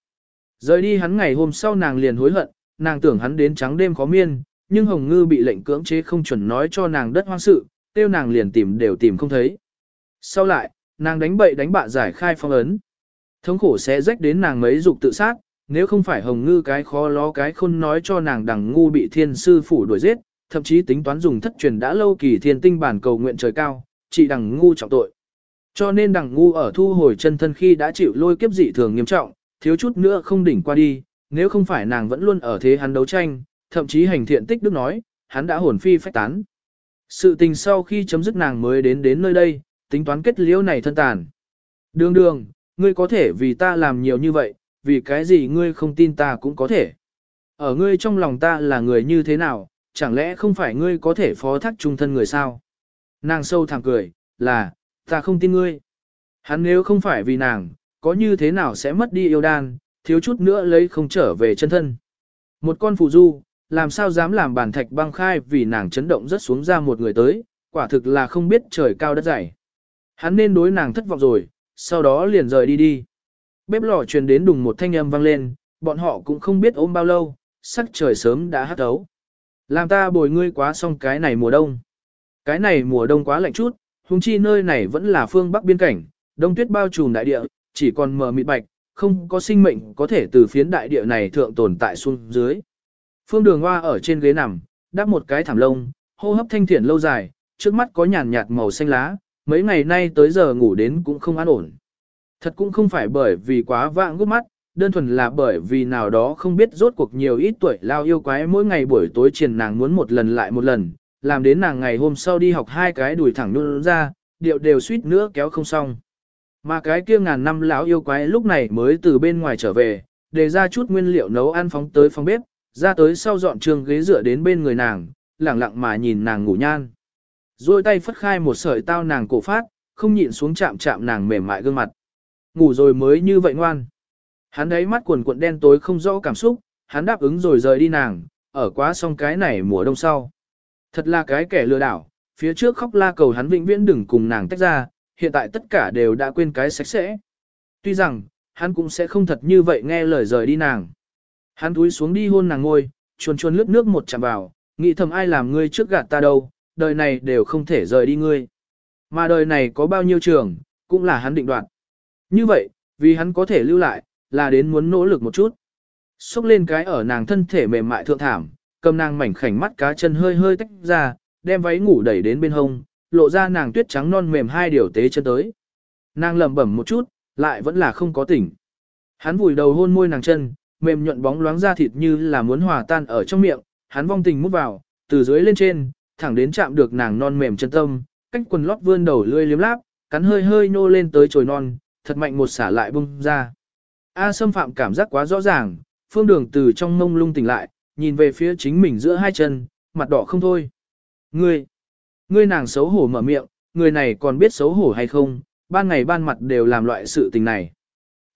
Speaker 1: Rời đi hắn ngày hôm sau nàng liền hối hận, nàng tưởng hắn đến trắng đêm khó miên, nhưng Hồng Ngư bị lệnh cưỡng chế không chuẩn nói cho nàng đất hoang sự, tiêu nàng liền tìm đều tìm không thấy. Sau lại, nàng đánh bậy đánh bạ giải khai phong ấn. Thống khổ sẽ rách đến nàng mấy dục tự sát, nếu không phải Hồng Ngư cái khó ló cái khôn nói cho nàng đằng ngu bị thiên sư phủ đuổi giết, thậm chí tính toán dùng thất truyền đã lâu kỳ thiên tinh bản cầu nguyện trời cao, chỉ đằng ngu trọng tội. Cho nên đằng ngu ở thu hồi chân thân khi đã chịu lôi kiếp dị thường nghiêm trọng, thiếu chút nữa không đỉnh qua đi, nếu không phải nàng vẫn luôn ở thế hắn đấu tranh, thậm chí hành thiện tích đức nói, hắn đã hồn phi phách tán. Sự tình sau khi chấm dứt nàng mới đến đến nơi đây, tính toán kết liễu này thân tàn. Đường đường, ngươi có thể vì ta làm nhiều như vậy, vì cái gì ngươi không tin ta cũng có thể. Ở ngươi trong lòng ta là người như thế nào, chẳng lẽ không phải ngươi có thể phó thác trung thân người sao? Nàng sâu thẳng cười, là, ta không tin ngươi. Hắn nếu không phải vì nàng, có như thế nào sẽ mất đi yêu đan, thiếu chút nữa lấy không trở về chân thân. Một con phù du, làm sao dám làm bản thạch băng khai vì nàng chấn động rất xuống ra một người tới, quả thực là không biết trời cao đất dày. Hắn nên đối nàng thất vọng rồi, sau đó liền rời đi đi. Bếp lò truyền đến đùng một thanh âm vang lên, bọn họ cũng không biết ôm bao lâu, sắc trời sớm đã hắt ấu. Làm ta bồi ngươi quá xong cái này mùa đông. Cái này mùa đông quá lạnh chút, huống chi nơi này vẫn là phương bắc biên cảnh, đông tuyết bao trùm đại địa, chỉ còn mờ mịt bạch, không có sinh mệnh có thể từ phiến đại địa này thượng tồn tại xuống dưới. Phương đường hoa ở trên ghế nằm, đắp một cái thảm lông, hô hấp thanh thiện lâu dài, trước mắt có nhàn nhạt màu xanh lá, mấy ngày nay tới giờ ngủ đến cũng không an ổn. Thật cũng không phải bởi vì quá vãng gút mắt, đơn thuần là bởi vì nào đó không biết rốt cuộc nhiều ít tuổi lao yêu quái mỗi ngày buổi tối triền nàng muốn một lần lại một lần, làm đến nàng ngày hôm sau đi học hai cái đùi thẳng luôn ra, điệu đều suýt nữa kéo không xong. Mà cái kia ngàn năm lão yêu quái lúc này mới từ bên ngoài trở về, để ra chút nguyên liệu nấu ăn phóng tới phòng bếp, ra tới sau dọn trường ghế dựa đến bên người nàng, lặng lặng mà nhìn nàng ngủ nhan. Rồi tay phất khai một sợi tao nàng cổ phát, không nhịn xuống chạm chạm nàng mềm mại gương mặt. Ngủ rồi mới như vậy ngoan. Hắn đấy mắt quần cuộn đen tối không rõ cảm xúc, hắn đáp ứng rồi rời đi nàng, ở quá xong cái này mùa đông sau. Thật là cái kẻ lừa đảo, phía trước khóc la cầu hắn vĩnh viễn đừng cùng nàng tách ra, hiện tại tất cả đều đã quên cái sạch sẽ. Tuy rằng, hắn cũng sẽ không thật như vậy nghe lời rời đi nàng. Hắn túi xuống đi hôn nàng ngôi, chuồn chuồn lướt nước một chạm vào, nghĩ thầm ai làm ngươi trước gạt ta đâu, đời này đều không thể rời đi ngươi. Mà đời này có bao nhiêu trường, cũng là hắn định đoạt. Như vậy, vì hắn có thể lưu lại, là đến muốn nỗ lực một chút. Xúc lên cái ở nàng thân thể mềm mại thượng thảm, cầm nàng mảnh khảnh mắt cá chân hơi hơi tách ra, đem váy ngủ đẩy đến bên hông, lộ ra nàng tuyết trắng non mềm hai điều tế chân tới. Nàng lẩm bẩm một chút, lại vẫn là không có tỉnh. Hắn vùi đầu hôn môi nàng chân, mềm nhuận bóng loáng da thịt như là muốn hòa tan ở trong miệng, hắn vong tình mút vào, từ dưới lên trên, thẳng đến chạm được nàng non mềm chân tâm, cách quần lót vươn đầu lươi liếm láp, cắn hơi hơi nô lên tới chồi non, thật mạnh một xả lại bung ra. A xâm phạm cảm giác quá rõ ràng, phương đường từ trong mông lung tỉnh lại, nhìn về phía chính mình giữa hai chân, mặt đỏ không thôi. Ngươi, ngươi nàng xấu hổ mở miệng, người này còn biết xấu hổ hay không, ban ngày ban mặt đều làm loại sự tình này.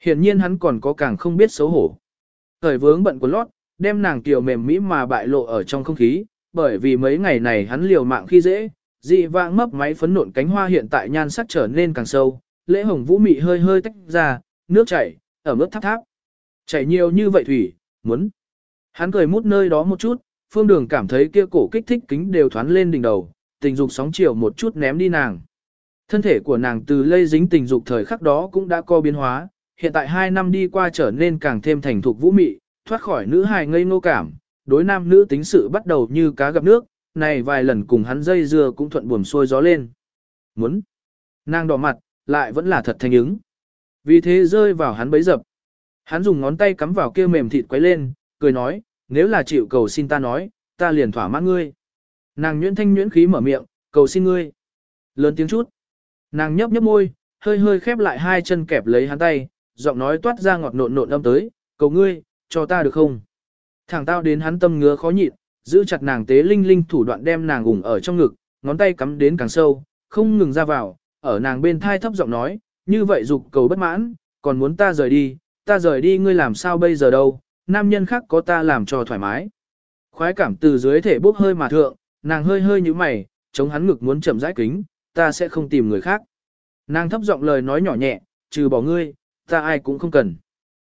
Speaker 1: Hiển nhiên hắn còn có càng không biết xấu hổ. Thời vướng bận của lót, đem nàng tiểu mềm mỹ mà bại lộ ở trong không khí, bởi vì mấy ngày này hắn liều mạng khi dễ, dị vãng mấp máy phấn nộn cánh hoa hiện tại nhan sắc trở nên càng sâu, lễ hồng vũ mị hơi hơi tách ra, nước chảy, ở mức tháp tháp. Chảy nhiều như vậy thủy, muốn. Hắn cười mút nơi đó một chút, phương đường cảm thấy kia cổ kích thích kính đều thoán lên đỉnh đầu, tình dục sóng chiều một chút ném đi nàng. Thân thể của nàng từ lây dính tình dục thời khắc đó cũng đã co biến hóa, hiện tại hai năm đi qua trở nên càng thêm thành thục vũ mị, thoát khỏi nữ hài ngây ngô cảm, đối nam nữ tính sự bắt đầu như cá gặp nước, này vài lần cùng hắn dây dưa cũng thuận buồm xuôi gió lên. Muốn. Nàng đỏ mặt, lại vẫn là thật thanh ứng. Vì thế rơi vào hắn bấy dập. Hắn dùng ngón tay cắm vào kia mềm thịt quấy lên, cười nói, nếu là chịu cầu xin ta nói, ta liền thỏa mãn ngươi. Nàng nhuyễn thanh nhuyễn khí mở miệng, cầu xin ngươi. Lớn tiếng chút. Nàng nhấp nhấp môi, hơi hơi khép lại hai chân kẹp lấy hắn tay, giọng nói toát ra ngọt nộn nộn âm tới, cầu ngươi, cho ta được không? Thẳng tao đến hắn tâm ngứa khó nhịn, giữ chặt nàng tế linh linh thủ đoạn đem nàng ủng ở trong ngực, ngón tay cắm đến càng sâu, không ngừng ra vào, ở nàng bên thai thấp giọng nói, như vậy dục cầu bất mãn, còn muốn ta rời đi, ta rời đi ngươi làm sao bây giờ đâu, nam nhân khác có ta làm cho thoải mái. Khoái cảm từ dưới thể bốc hơi mà thượng, nàng hơi hơi như mày, chống hắn ngực muốn chậm rãi kính, ta sẽ không tìm người khác. Nàng thấp giọng lời nói nhỏ nhẹ, trừ bỏ ngươi, ta ai cũng không cần.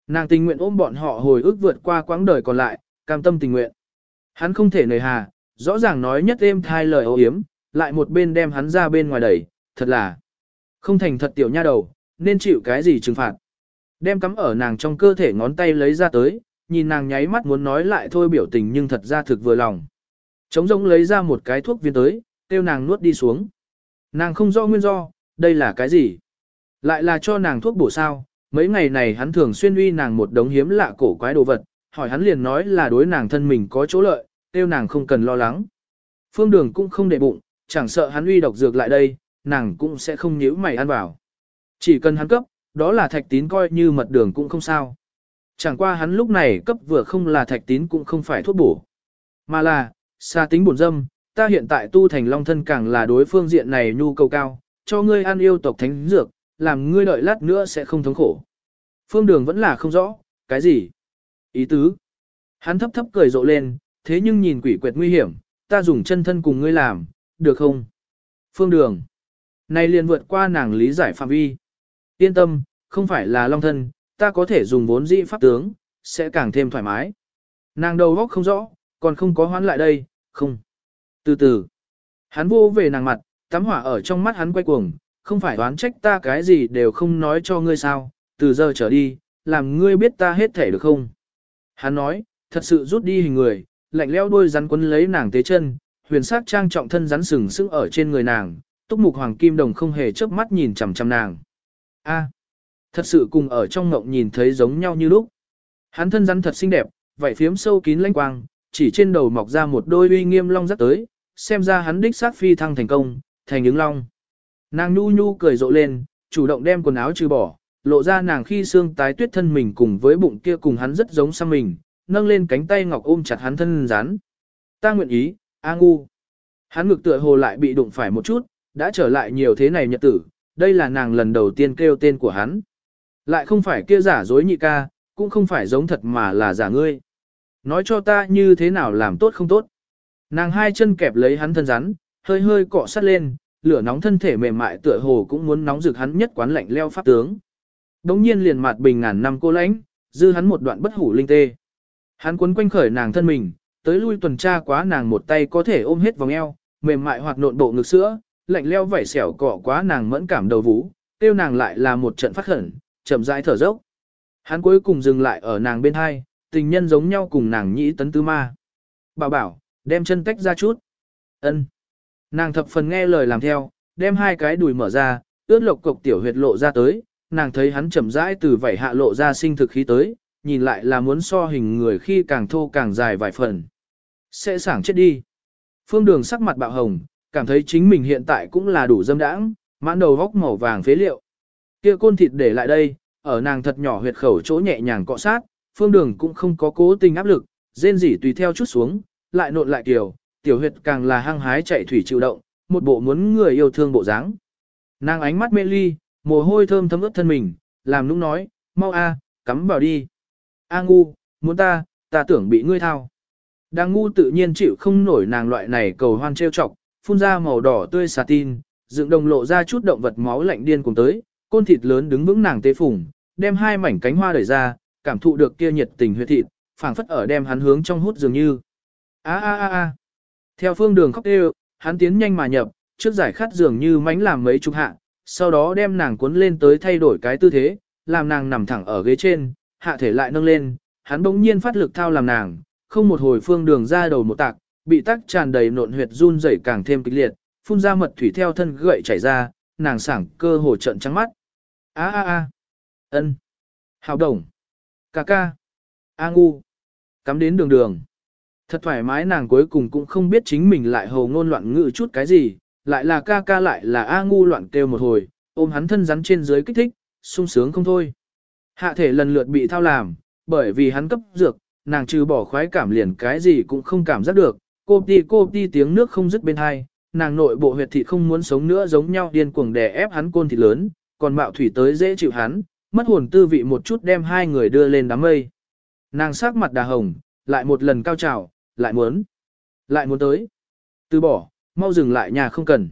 Speaker 1: Nàng tình nguyện ôm bọn họ hồi ức vượt qua quãng đời còn lại, cam tâm tình nguyện. Hắn không thể nời hà, rõ ràng nói nhất êm thai lời ô hiếm, lại một bên đem hắn ra bên ngoài đẩy, thật là không thành thật tiểu nha đầu, nên chịu cái gì trừng phạt. Đem cắm ở nàng trong cơ thể ngón tay lấy ra tới, nhìn nàng nháy mắt muốn nói lại thôi biểu tình nhưng thật ra thực vừa lòng. Trống rỗng lấy ra một cái thuốc viên tới, tiêu nàng nuốt đi xuống. Nàng không rõ nguyên do, đây là cái gì? Lại là cho nàng thuốc bổ sao? Mấy ngày này hắn thường xuyên uy nàng một đống hiếm lạ cổ quái đồ vật, hỏi hắn liền nói là đối nàng thân mình có chỗ lợi, tiêu nàng không cần lo lắng. Phương đường cũng không để bụng, chẳng sợ hắn uy độc dược lại đây, nàng cũng sẽ không nhíu mày ăn vào. Chỉ cần hắn cấp, đó là thạch tín coi như mật đường cũng không sao. Chẳng qua hắn lúc này cấp vừa không là thạch tín cũng không phải thuốc bổ. Mà là, xa tính bổn dâm, ta hiện tại tu thành long thân càng là đối phương diện này nhu cầu cao, cho ngươi ăn yêu tộc thánh dược, làm ngươi đợi lát nữa sẽ không thống khổ. Phương đường vẫn là không rõ, cái gì? Ý tứ. Hắn thấp thấp cười rộ lên, thế nhưng nhìn quỷ quyệt nguy hiểm, ta dùng chân thân cùng ngươi làm, được không? Phương đường. Này liền vượt qua nàng lý giải phạm vi. Yên tâm, không phải là long thân, ta có thể dùng vốn dĩ pháp tướng, sẽ càng thêm thoải mái. Nàng đầu góc không rõ, còn không có hoán lại đây, không. Từ từ, hắn vô về nàng mặt, tắm hỏa ở trong mắt hắn quay cuồng, không phải đoán trách ta cái gì đều không nói cho ngươi sao, từ giờ trở đi, làm ngươi biết ta hết thể được không. Hắn nói, thật sự rút đi hình người, lạnh leo đôi rắn quấn lấy nàng tế chân, huyền sát trang trọng thân rắn sừng sững ở trên người nàng, túc mục hoàng kim đồng không hề chớp mắt nhìn chằm chằm nàng. A, thật sự cùng ở trong ngộng nhìn thấy giống nhau như lúc. Hắn thân rắn thật xinh đẹp, vảy phiếm sâu kín lãnh quang, chỉ trên đầu mọc ra một đôi uy nghiêm long rất tới, xem ra hắn đích sát phi thăng thành công, thành những long. Nàng nu nhu cười rộ lên, chủ động đem quần áo trừ bỏ, lộ ra nàng khi xương tái tuyết thân mình cùng với bụng kia cùng hắn rất giống sang mình, nâng lên cánh tay ngọc ôm chặt hắn thân rắn. Ta nguyện ý, A ngu. Hắn ngực tựa hồ lại bị đụng phải một chút, đã trở lại nhiều thế này nhật tử, đây là nàng lần đầu tiên kêu tên của hắn. Lại không phải kia giả dối nhị ca, cũng không phải giống thật mà là giả ngươi. Nói cho ta như thế nào làm tốt không tốt. Nàng hai chân kẹp lấy hắn thân rắn, hơi hơi cọ sát lên, lửa nóng thân thể mềm mại tựa hồ cũng muốn nóng rực hắn nhất quán lạnh leo pháp tướng. Đống nhiên liền mặt bình ngàn năm cô lãnh, dư hắn một đoạn bất hủ linh tê. Hắn cuốn quanh khởi nàng thân mình, tới lui tuần tra quá nàng một tay có thể ôm hết vòng eo, mềm mại hoặc nộn bộ ngực sữa, lạnh leo vảy xẻo cọ quá nàng mẫn cảm đầu vũ, tiêu nàng lại là một trận phát khẩn, chậm rãi thở dốc. Hắn cuối cùng dừng lại ở nàng bên hai, tình nhân giống nhau cùng nàng nhĩ tấn tứ ma. Bảo bảo, đem chân tách ra chút. ân Nàng thập phần nghe lời làm theo, đem hai cái đùi mở ra, ướt lộc cục tiểu huyệt lộ ra tới, nàng thấy hắn chậm rãi từ vảy hạ lộ ra sinh thực khí tới, nhìn lại là muốn so hình người khi càng thô càng dài vài phần. Sẽ sảng chết đi. Phương đường sắc mặt bạo hồng, cảm thấy chính mình hiện tại cũng là đủ dâm đãng, mãn đầu góc màu vàng phế liệu. Kia côn thịt để lại đây, ở nàng thật nhỏ huyệt khẩu chỗ nhẹ nhàng cọ sát, phương đường cũng không có cố tình áp lực, rên rỉ tùy theo chút xuống, lại nộn lại kiều, tiểu huyệt càng là hăng hái chạy thủy chịu động, một bộ muốn người yêu thương bộ dáng. Nàng ánh mắt mê ly, mồ hôi thơm thấm ướt thân mình, làm nũng nói, mau a, cắm vào đi. A ngu, muốn ta, ta tưởng bị ngươi thao. Đang ngu tự nhiên chịu không nổi nàng loại này cầu hoan trêu chọc, phun ra màu đỏ tươi xà tin, dựng đồng lộ ra chút động vật máu lạnh điên cùng tới, côn thịt lớn đứng vững nàng tê phủng, đem hai mảnh cánh hoa đẩy ra, cảm thụ được kia nhiệt tình huyết thịt, phảng phất ở đem hắn hướng trong hút dường như. A a a a. Theo phương đường khóc kêu, hắn tiến nhanh mà nhập, trước giải khát dường như mánh làm mấy chục hạ, sau đó đem nàng cuốn lên tới thay đổi cái tư thế, làm nàng nằm thẳng ở ghế trên, hạ thể lại nâng lên, hắn bỗng nhiên phát lực thao làm nàng, không một hồi phương đường ra đầu một tạc, bị tắc tràn đầy nộn huyệt run rẩy càng thêm kịch liệt, phun ra mật thủy theo thân gậy chảy ra, nàng sảng cơ hồ trận trắng mắt. A a a. Ân. Hào đồng. Ca ca. A ngu. Cắm đến đường đường. Thật thoải mái nàng cuối cùng cũng không biết chính mình lại hồ ngôn loạn ngữ chút cái gì, lại là ca ca lại là A ngu loạn kêu một hồi, ôm hắn thân rắn trên dưới kích thích, sung sướng không thôi. Hạ thể lần lượt bị thao làm, bởi vì hắn cấp dược, nàng trừ bỏ khoái cảm liền cái gì cũng không cảm giác được, cô đi cô đi tiếng nước không dứt bên hai, nàng nội bộ huyệt thị không muốn sống nữa giống nhau điên cuồng đè ép hắn côn thịt lớn, còn mạo thủy tới dễ chịu hắn, mất hồn tư vị một chút đem hai người đưa lên đám mây. Nàng sắc mặt đà hồng, lại một lần cao trào, lại muốn, lại muốn tới. Từ bỏ, mau dừng lại nhà không cần.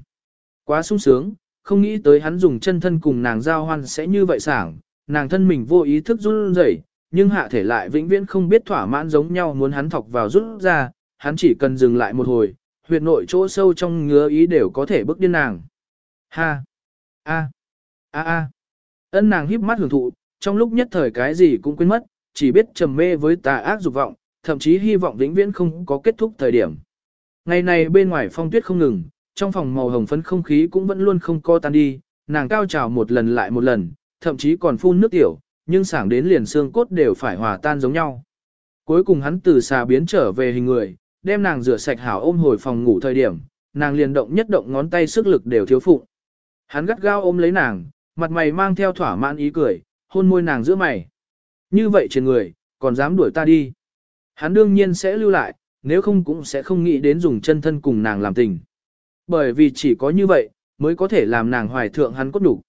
Speaker 1: Quá sung sướng, không nghĩ tới hắn dùng chân thân cùng nàng giao hoan sẽ như vậy sảng, nàng thân mình vô ý thức run rẩy, nhưng hạ thể lại vĩnh viễn không biết thỏa mãn giống nhau muốn hắn thọc vào rút ra, hắn chỉ cần dừng lại một hồi, huyệt nội chỗ sâu trong ngứa ý đều có thể bức điên nàng. Ha! A! A a! Ân nàng híp mắt hưởng thụ, trong lúc nhất thời cái gì cũng quên mất, chỉ biết trầm mê với tà ác dục vọng, thậm chí hy vọng vĩnh viễn không có kết thúc thời điểm. Ngày này bên ngoài phong tuyết không ngừng, trong phòng màu hồng phấn không khí cũng vẫn luôn không co tan đi, nàng cao trào một lần lại một lần, thậm chí còn phun nước tiểu, nhưng sảng đến liền xương cốt đều phải hòa tan giống nhau. Cuối cùng hắn từ xà biến trở về hình người, đem nàng rửa sạch hảo ôm hồi phòng ngủ thời điểm, nàng liền động nhất động ngón tay sức lực đều thiếu phụ. Hắn gắt gao ôm lấy nàng, mặt mày mang theo thỏa mãn ý cười, hôn môi nàng giữa mày. Như vậy trên người, còn dám đuổi ta đi. Hắn đương nhiên sẽ lưu lại, nếu không cũng sẽ không nghĩ đến dùng chân thân cùng nàng làm tình. Bởi vì chỉ có như vậy, mới có thể làm nàng hoài thượng hắn cốt đủ.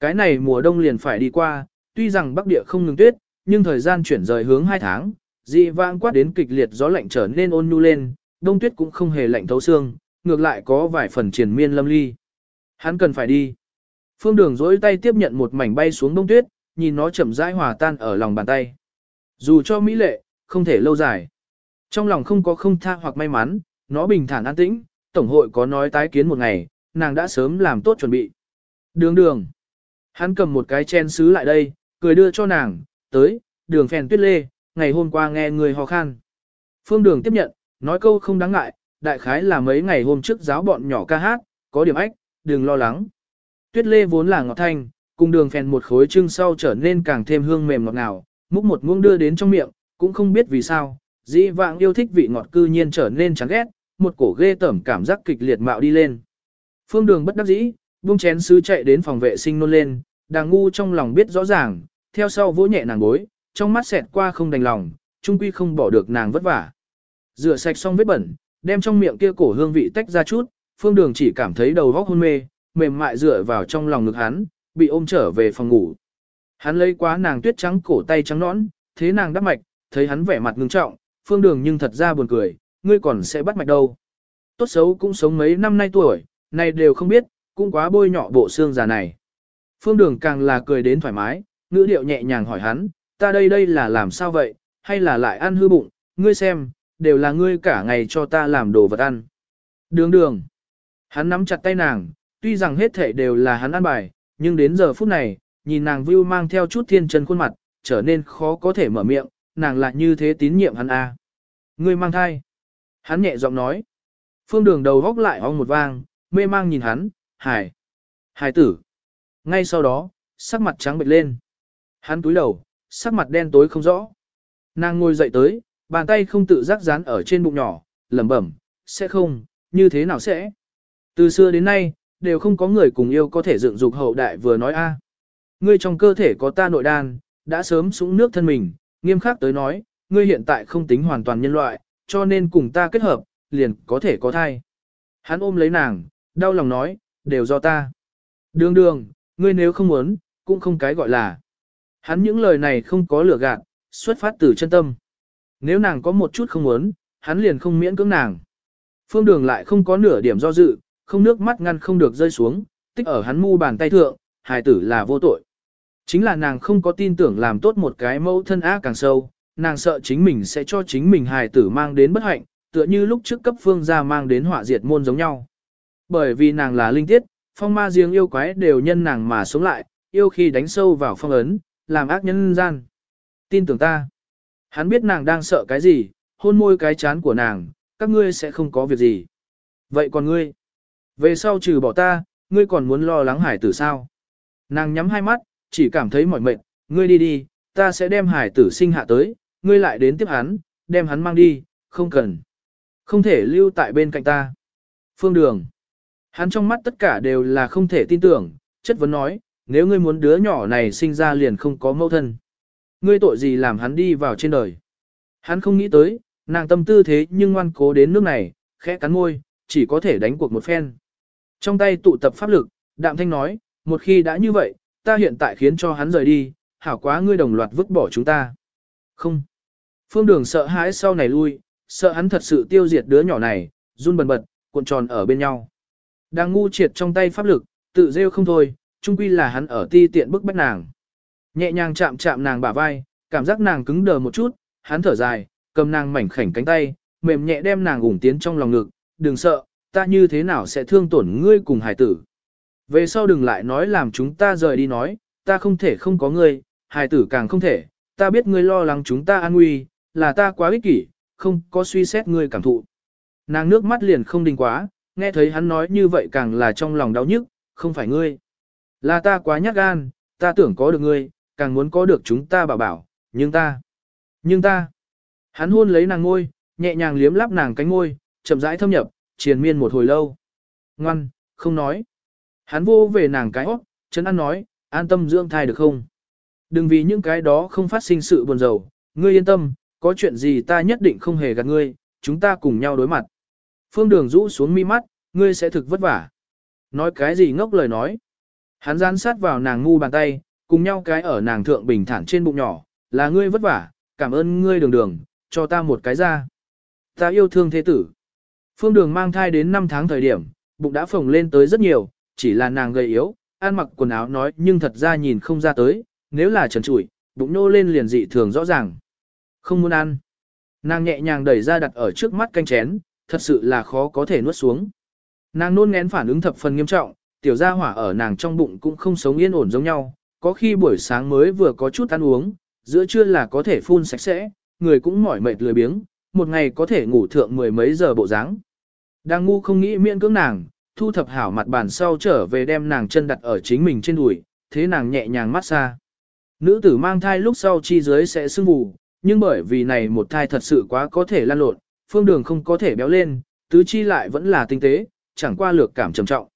Speaker 1: Cái này mùa đông liền phải đi qua, tuy rằng bắc địa không ngừng tuyết, nhưng thời gian chuyển rời hướng 2 tháng, dị vãng quát đến kịch liệt gió lạnh trở nên ôn nhu lên, đông tuyết cũng không hề lạnh thấu xương, ngược lại có vài phần triền miên lâm ly. Hắn cần phải đi. Phương đường dối tay tiếp nhận một mảnh bay xuống đông tuyết, nhìn nó chậm rãi hòa tan ở lòng bàn tay. Dù cho mỹ lệ, không thể lâu dài. Trong lòng không có không tha hoặc may mắn, nó bình thản an tĩnh, tổng hội có nói tái kiến một ngày, nàng đã sớm làm tốt chuẩn bị. Đường đường. Hắn cầm một cái chen sứ lại đây, cười đưa cho nàng, tới, đường phèn tuyết lê, ngày hôm qua nghe người ho khan. Phương đường tiếp nhận, nói câu không đáng ngại, đại khái là mấy ngày hôm trước giáo bọn nhỏ ca hát, có điểm ách, đừng lo lắng. Tuyết lê vốn là ngọt thanh, cùng đường phèn một khối trưng sau trở nên càng thêm hương mềm ngọt ngào, múc một muỗng đưa đến trong miệng, cũng không biết vì sao, dĩ vãng yêu thích vị ngọt cư nhiên trở nên chán ghét, một cổ ghê tởm cảm giác kịch liệt mạo đi lên. Phương đường bất đắc dĩ, buông chén sứ chạy đến phòng vệ sinh nôn lên, đàng ngu trong lòng biết rõ ràng, theo sau vỗ nhẹ nàng bối, trong mắt xẹt qua không đành lòng, trung quy không bỏ được nàng vất vả. Rửa sạch xong vết bẩn, đem trong miệng kia cổ hương vị tách ra chút, phương đường chỉ cảm thấy đầu góc hôn mê, mềm mại dựa vào trong lòng ngực hắn, bị ôm trở về phòng ngủ. Hắn lấy quá nàng tuyết trắng cổ tay trắng nõn, thế nàng đắp mạch, thấy hắn vẻ mặt ngưng trọng, phương đường nhưng thật ra buồn cười, ngươi còn sẽ bắt mạch đâu. Tốt xấu cũng sống mấy năm nay tuổi, này đều không biết, cũng quá bôi nhọ bộ xương già này. Phương đường càng là cười đến thoải mái, ngữ điệu nhẹ nhàng hỏi hắn, ta đây đây là làm sao vậy, hay là lại ăn hư bụng, ngươi xem, đều là ngươi cả ngày cho ta làm đồ vật ăn. Đường đường. Hắn nắm chặt tay nàng, tuy rằng hết thể đều là hắn ăn bài, nhưng đến giờ phút này, nhìn nàng view mang theo chút thiên chân khuôn mặt, trở nên khó có thể mở miệng, nàng lại như thế tín nhiệm hắn a. À. Ngươi mang thai. Hắn nhẹ giọng nói. Phương đường đầu góc lại ong một vang, mê mang nhìn hắn, hải. Hải tử. Ngay sau đó, sắc mặt trắng bệch lên. Hắn túi đầu, sắc mặt đen tối không rõ. Nàng ngồi dậy tới, bàn tay không tự giác dán ở trên bụng nhỏ, lẩm bẩm, sẽ không, như thế nào sẽ? Từ xưa đến nay, đều không có người cùng yêu có thể dựng dục hậu đại vừa nói a. Ngươi trong cơ thể có ta nội đan, đã sớm sũng nước thân mình, nghiêm khắc tới nói, ngươi hiện tại không tính hoàn toàn nhân loại, cho nên cùng ta kết hợp, liền có thể có thai. Hắn ôm lấy nàng, đau lòng nói, đều do ta. Đường đường, ngươi nếu không muốn, cũng không cái gọi là. Hắn những lời này không có lửa gạt, xuất phát từ chân tâm. Nếu nàng có một chút không muốn, hắn liền không miễn cưỡng nàng. Phương đường lại không có nửa điểm do dự, không nước mắt ngăn không được rơi xuống, tích ở hắn mu bàn tay thượng, hài tử là vô tội. Chính là nàng không có tin tưởng làm tốt một cái mẫu thân ác càng sâu, nàng sợ chính mình sẽ cho chính mình hài tử mang đến bất hạnh, tựa như lúc trước cấp phương gia mang đến họa diệt môn giống nhau. Bởi vì nàng là linh tiết, phong ma riêng yêu quái đều nhân nàng mà sống lại, yêu khi đánh sâu vào phong ấn, làm ác nhân gian. Tin tưởng ta. Hắn biết nàng đang sợ cái gì, hôn môi cái chán của nàng, các ngươi sẽ không có việc gì. Vậy còn ngươi? Về sau trừ bỏ ta, ngươi còn muốn lo lắng hải tử sao? Nàng nhắm hai mắt, chỉ cảm thấy mỏi mệt, ngươi đi đi, ta sẽ đem hải tử sinh hạ tới, ngươi lại đến tiếp hắn, đem hắn mang đi, không cần. Không thể lưu tại bên cạnh ta. Phương đường. Hắn trong mắt tất cả đều là không thể tin tưởng, chất vấn nói, nếu ngươi muốn đứa nhỏ này sinh ra liền không có mẫu thân. Ngươi tội gì làm hắn đi vào trên đời. Hắn không nghĩ tới, nàng tâm tư thế nhưng ngoan cố đến nước này, khẽ cắn môi, chỉ có thể đánh cuộc một phen. Trong tay tụ tập pháp lực, đạm thanh nói, một khi đã như vậy, ta hiện tại khiến cho hắn rời đi, hảo quá ngươi đồng loạt vứt bỏ chúng ta. Không. Phương đường sợ hãi sau này lui, sợ hắn thật sự tiêu diệt đứa nhỏ này, run bần bật, cuộn tròn ở bên nhau. Đang ngu triệt trong tay pháp lực, tự rêu không thôi, chung quy là hắn ở ti tiện bức bách nàng. Nhẹ nhàng chạm chạm nàng bả vai, cảm giác nàng cứng đờ một chút, hắn thở dài, cầm nàng mảnh khảnh cánh tay, mềm nhẹ đem nàng ủng tiến trong lòng ngực, đừng sợ, ta như thế nào sẽ thương tổn ngươi cùng hải tử. Về sau đừng lại nói làm chúng ta rời đi nói, ta không thể không có ngươi, hải tử càng không thể, ta biết ngươi lo lắng chúng ta an nguy, là ta quá ích kỷ, không có suy xét ngươi cảm thụ. Nàng nước mắt liền không đình quá, nghe thấy hắn nói như vậy càng là trong lòng đau nhức, không phải ngươi. Là ta quá nhát gan, ta tưởng có được ngươi, càng muốn có được chúng ta bảo bảo, nhưng ta, nhưng ta. Hắn hôn lấy nàng ngôi, nhẹ nhàng liếm lắp nàng cánh ngôi, chậm rãi thâm nhập, triền miên một hồi lâu. Ngoan, không nói. Hắn vô về nàng cái óc, chân ăn nói, an tâm dưỡng thai được không? Đừng vì những cái đó không phát sinh sự buồn rầu, ngươi yên tâm, có chuyện gì ta nhất định không hề gạt ngươi, chúng ta cùng nhau đối mặt. Phương đường rũ xuống mi mắt, ngươi sẽ thực vất vả. Nói cái gì ngốc lời nói. Hắn gian sát vào nàng ngu bàn tay, cùng nhau cái ở nàng thượng bình thản trên bụng nhỏ, là ngươi vất vả, cảm ơn ngươi đường đường, cho ta một cái ra. Ta yêu thương thế tử. Phương đường mang thai đến 5 tháng thời điểm, bụng đã phồng lên tới rất nhiều, chỉ là nàng gầy yếu, ăn mặc quần áo nói nhưng thật ra nhìn không ra tới, nếu là trần trụi, bụng nô lên liền dị thường rõ ràng. Không muốn ăn. Nàng nhẹ nhàng đẩy ra đặt ở trước mắt canh chén, thật sự là khó có thể nuốt xuống. Nàng nôn ngén phản ứng thập phần nghiêm trọng, tiểu gia hỏa ở nàng trong bụng cũng không sống yên ổn giống nhau, có khi buổi sáng mới vừa có chút ăn uống, giữa trưa là có thể phun sạch sẽ, người cũng mỏi mệt lười biếng, một ngày có thể ngủ thượng mười mấy giờ bộ dáng. Đang ngu không nghĩ miễn cưỡng nàng, thu thập hảo mặt bàn sau trở về đem nàng chân đặt ở chính mình trên đùi, thế nàng nhẹ nhàng mát xa. Nữ tử mang thai lúc sau chi dưới sẽ sưng vù, nhưng bởi vì này một thai thật sự quá có thể lan lộn, phương đường không có thể béo lên, tứ chi lại vẫn là tinh tế, chẳng qua lược cảm trầm trọng.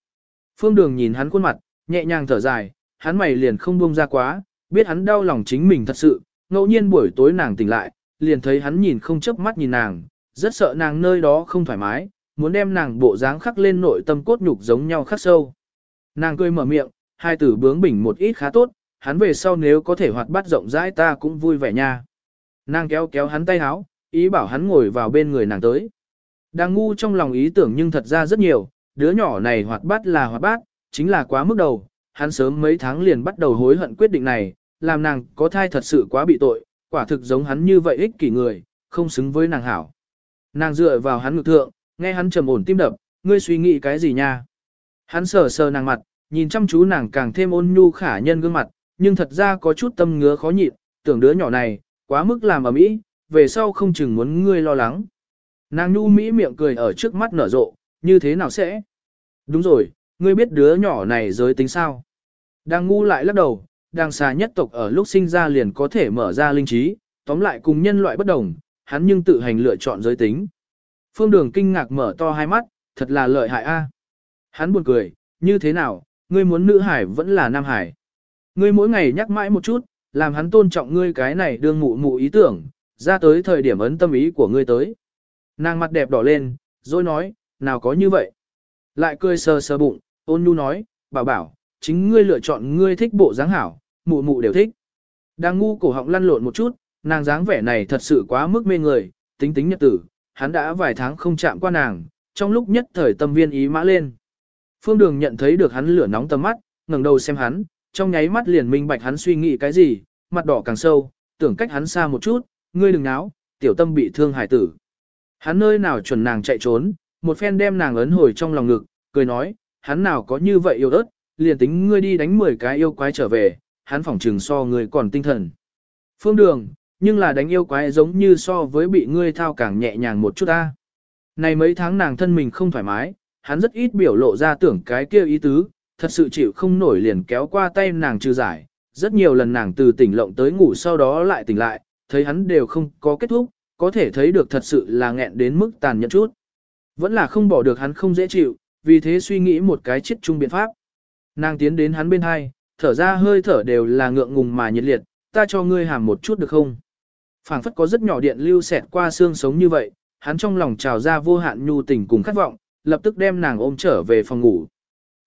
Speaker 1: Phương đường nhìn hắn khuôn mặt, nhẹ nhàng thở dài, hắn mày liền không buông ra quá, biết hắn đau lòng chính mình thật sự, ngẫu nhiên buổi tối nàng tỉnh lại, liền thấy hắn nhìn không chớp mắt nhìn nàng, rất sợ nàng nơi đó không thoải mái, muốn đem nàng bộ dáng khắc lên nội tâm cốt nhục giống nhau khắc sâu. Nàng cười mở miệng, hai tử bướng bỉnh một ít khá tốt, hắn về sau nếu có thể hoạt bát rộng rãi ta cũng vui vẻ nha. Nàng kéo kéo hắn tay háo, ý bảo hắn ngồi vào bên người nàng tới. Đang ngu trong lòng ý tưởng nhưng thật ra rất nhiều, đứa nhỏ này hoạt bát là hoạt bát, chính là quá mức đầu, hắn sớm mấy tháng liền bắt đầu hối hận quyết định này, làm nàng có thai thật sự quá bị tội, quả thực giống hắn như vậy ích kỷ người, không xứng với nàng hảo. Nàng dựa vào hắn ngực thượng, nghe hắn trầm ổn tim đập, ngươi suy nghĩ cái gì nha? Hắn sờ sờ nàng mặt, nhìn chăm chú nàng càng thêm ôn nhu khả nhân gương mặt, nhưng thật ra có chút tâm ngứa khó nhịn, tưởng đứa nhỏ này, quá mức làm ở mỹ, về sau không chừng muốn ngươi lo lắng. Nàng nhu mỹ miệng cười ở trước mắt nở rộ, như thế nào sẽ? Đúng rồi, ngươi biết đứa nhỏ này giới tính sao? Đang ngu lại lắc đầu, đang xa nhất tộc ở lúc sinh ra liền có thể mở ra linh trí, Tóm lại cùng nhân loại bất đồng, hắn nhưng tự hành lựa chọn giới tính. Phương Đường kinh ngạc mở to hai mắt, thật là lợi hại a. Hắn buồn cười, như thế nào, ngươi muốn nữ hải vẫn là nam hải. Ngươi mỗi ngày nhắc mãi một chút, làm hắn tôn trọng ngươi cái này đương mụ mụ ý tưởng, ra tới thời điểm ấn tâm ý của ngươi tới. Nàng mặt đẹp đỏ lên, rồi nói, nào có như vậy. Lại cười sờ sờ bụng, ôn nhu nói, bảo bảo, chính ngươi lựa chọn ngươi thích bộ dáng hảo, mụ mụ đều thích. Đang ngu cổ họng lăn lộn một chút, nàng dáng vẻ này thật sự quá mức mê người, tính tính nhật tử, hắn đã vài tháng không chạm qua nàng, trong lúc nhất thời tâm viên ý mã lên. Phương Đường nhận thấy được hắn lửa nóng tầm mắt, ngẩng đầu xem hắn, trong nháy mắt liền minh bạch hắn suy nghĩ cái gì, mặt đỏ càng sâu, tưởng cách hắn xa một chút, ngươi đừng náo, tiểu tâm bị thương hải tử. Hắn nơi nào chuẩn nàng chạy trốn, một phen đem nàng ấn hồi trong lòng ngực, cười nói, hắn nào có như vậy yêu ớt, liền tính ngươi đi đánh 10 cái yêu quái trở về, hắn phỏng trừng so ngươi còn tinh thần. Phương Đường, nhưng là đánh yêu quái giống như so với bị ngươi thao càng nhẹ nhàng một chút ta. Này mấy tháng nàng thân mình không thoải mái, hắn rất ít biểu lộ ra tưởng cái kia ý tứ, thật sự chịu không nổi liền kéo qua tay nàng trừ giải. Rất nhiều lần nàng từ tỉnh lộng tới ngủ sau đó lại tỉnh lại, thấy hắn đều không có kết thúc, có thể thấy được thật sự là nghẹn đến mức tàn nhẫn chút. Vẫn là không bỏ được hắn không dễ chịu, vì thế suy nghĩ một cái chết chung biện pháp. Nàng tiến đến hắn bên hai, thở ra hơi thở đều là ngượng ngùng mà nhiệt liệt, ta cho ngươi hàm một chút được không? phảng phất có rất nhỏ điện lưu xẹt qua xương sống như vậy, hắn trong lòng trào ra vô hạn nhu tình cùng khát vọng, lập tức đem nàng ôm trở về phòng ngủ.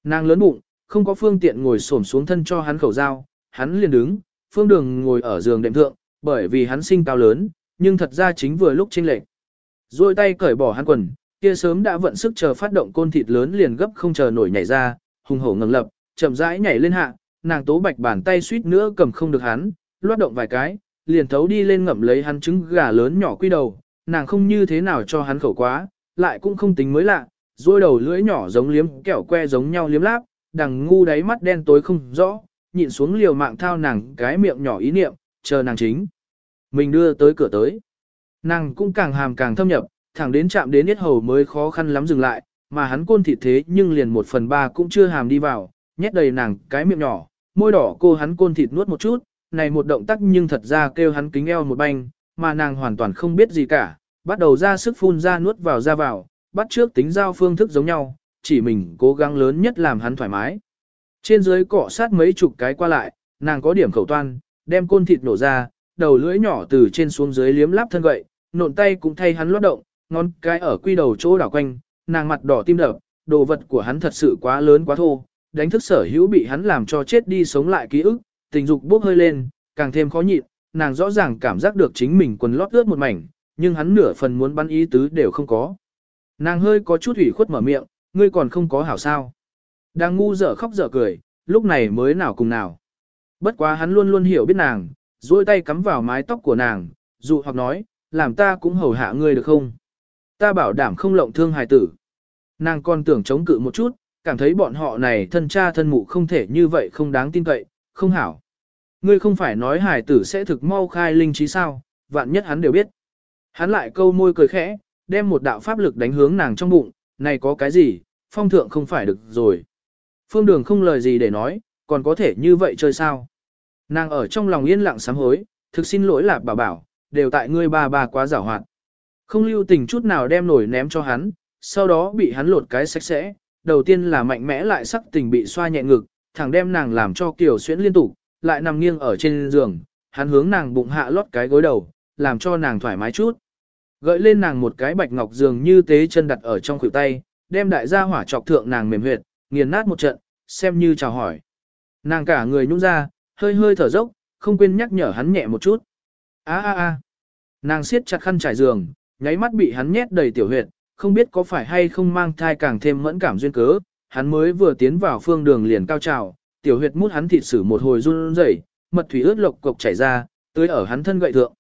Speaker 1: Nàng lớn bụng, không có phương tiện ngồi xổm xuống thân cho hắn khẩu dao, hắn liền đứng, phương đường ngồi ở giường đệm thượng, bởi vì hắn sinh cao lớn, nhưng thật ra chính vừa lúc chênh lệch. Rồi tay cởi bỏ hắn quần, kia sớm đã vận sức chờ phát động côn thịt lớn liền gấp không chờ nổi nhảy ra, hùng hổ ngẩng lập, chậm rãi nhảy lên hạ, nàng tố bạch bàn tay suýt nữa cầm không được hắn, loát động vài cái, liền thấu đi lên ngậm lấy hắn trứng gà lớn nhỏ quy đầu, nàng không như thế nào cho hắn khẩu quá, lại cũng không tính mới lạ, rôi đầu lưỡi nhỏ giống liếm kẹo que giống nhau liếm láp, đằng ngu đáy mắt đen tối không rõ, nhịn xuống liều mạng thao nàng cái miệng nhỏ ý niệm, chờ nàng chính. Mình đưa tới cửa tới. Nàng cũng càng hàm càng thâm nhập, thẳng đến chạm đến yết hầu mới khó khăn lắm dừng lại, mà hắn côn thịt thế nhưng liền một phần ba cũng chưa hàm đi vào, nhét đầy nàng cái miệng nhỏ, môi đỏ cô hắn côn thịt nuốt một chút, này một động tác nhưng thật ra kêu hắn kính eo một banh, mà nàng hoàn toàn không biết gì cả, bắt đầu ra sức phun ra nuốt vào ra vào, bắt trước tính giao phương thức giống nhau, chỉ mình cố gắng lớn nhất làm hắn thoải mái. Trên dưới cọ sát mấy chục cái qua lại, nàng có điểm khẩu toan, đem côn thịt nổ ra, đầu lưỡi nhỏ từ trên xuống dưới liếm láp thân gậy, nộn tay cũng thay hắn lót động, ngón cái ở quy đầu chỗ đảo quanh, nàng mặt đỏ tim đập, đồ vật của hắn thật sự quá lớn quá thô, đánh thức sở hữu bị hắn làm cho chết đi sống lại ký ức, tình dục bốc hơi lên, càng thêm khó nhịn, nàng rõ ràng cảm giác được chính mình quần lót ướt một mảnh, nhưng hắn nửa phần muốn bắn ý tứ đều không có. Nàng hơi có chút ủy khuất mở miệng, ngươi còn không có hảo sao. Đang ngu dở khóc dở cười, lúc này mới nào cùng nào. Bất quá hắn luôn luôn hiểu biết nàng, duỗi tay cắm vào mái tóc của nàng, dụ hoặc nói, làm ta cũng hầu hạ ngươi được không? Ta bảo đảm không lộng thương hài tử. Nàng còn tưởng chống cự một chút, cảm thấy bọn họ này thân cha thân mụ không thể như vậy không đáng tin cậy, không hảo. Ngươi không phải nói hải tử sẽ thực mau khai linh trí sao, vạn nhất hắn đều biết. Hắn lại câu môi cười khẽ, đem một đạo pháp lực đánh hướng nàng trong bụng, này có cái gì, phong thượng không phải được rồi. Phương đường không lời gì để nói, còn có thể như vậy chơi sao. Nàng ở trong lòng yên lặng sám hối, thực xin lỗi lạc bảo bảo, đều tại ngươi ba ba quá giảo hoạt. Không lưu tình chút nào đem nổi ném cho hắn, sau đó bị hắn lột cái sạch sẽ, đầu tiên là mạnh mẽ lại sắc tình bị xoa nhẹ ngực, thẳng đem nàng làm cho kiểu xuyễn liên tục, lại nằm nghiêng ở trên giường, hắn hướng nàng bụng hạ lót cái gối đầu, làm cho nàng thoải mái chút. Gợi lên nàng một cái bạch ngọc giường như tế chân đặt ở trong khuỷu tay, đem đại gia hỏa chọc thượng nàng mềm huyệt, nghiền nát một trận, xem như chào hỏi. Nàng cả người nhún ra, hơi hơi thở dốc, không quên nhắc nhở hắn nhẹ một chút. A a a. Nàng siết chặt khăn trải giường, nháy mắt bị hắn nhét đầy tiểu huyệt, không biết có phải hay không mang thai càng thêm mẫn cảm duyên cớ, hắn mới vừa tiến vào phương đường liền cao trào, tiểu huyệt mút hắn thịt sử một hồi run rẩy, mật thủy ướt lộc cục chảy ra, tưới ở hắn thân gậy thượng.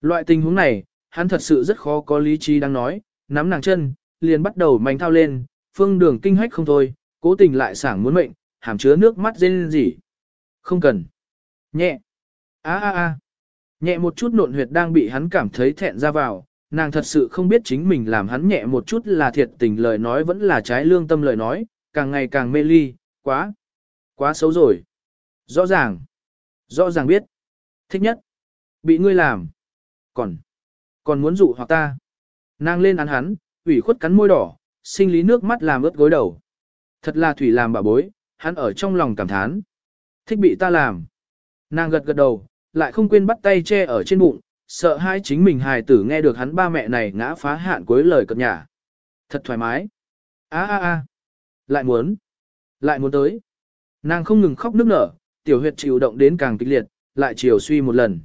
Speaker 1: Loại tình huống này, hắn thật sự rất khó có lý trí đang nói, nắm nàng chân, liền bắt đầu mạnh thao lên, phương đường kinh hách không thôi, cố tình lại sảng muốn mệnh, hàm chứa nước mắt rên rỉ. Không cần. Nhẹ. a a a Nhẹ một chút nộn huyệt đang bị hắn cảm thấy thẹn ra vào, nàng thật sự không biết chính mình làm hắn nhẹ một chút là thiệt tình lời nói vẫn là trái lương tâm lời nói, càng ngày càng mê ly, quá. Quá xấu rồi. Rõ ràng. Rõ ràng biết. Thích nhất. Bị ngươi làm. còn, còn muốn dụ hoặc ta. Nàng lên án hắn, ủy khuất cắn môi đỏ, sinh lý nước mắt làm ướt gối đầu. Thật là thủy làm bà bối, hắn ở trong lòng cảm thán. Thích bị ta làm. Nàng gật gật đầu, lại không quên bắt tay che ở trên bụng, sợ hai chính mình hài tử nghe được hắn ba mẹ này ngã phá hạn cuối lời cập nhà. Thật thoải mái. a a a Lại muốn. Lại muốn tới. Nàng không ngừng khóc nức nở, tiểu huyệt chịu động đến càng kịch liệt, lại chiều suy một lần.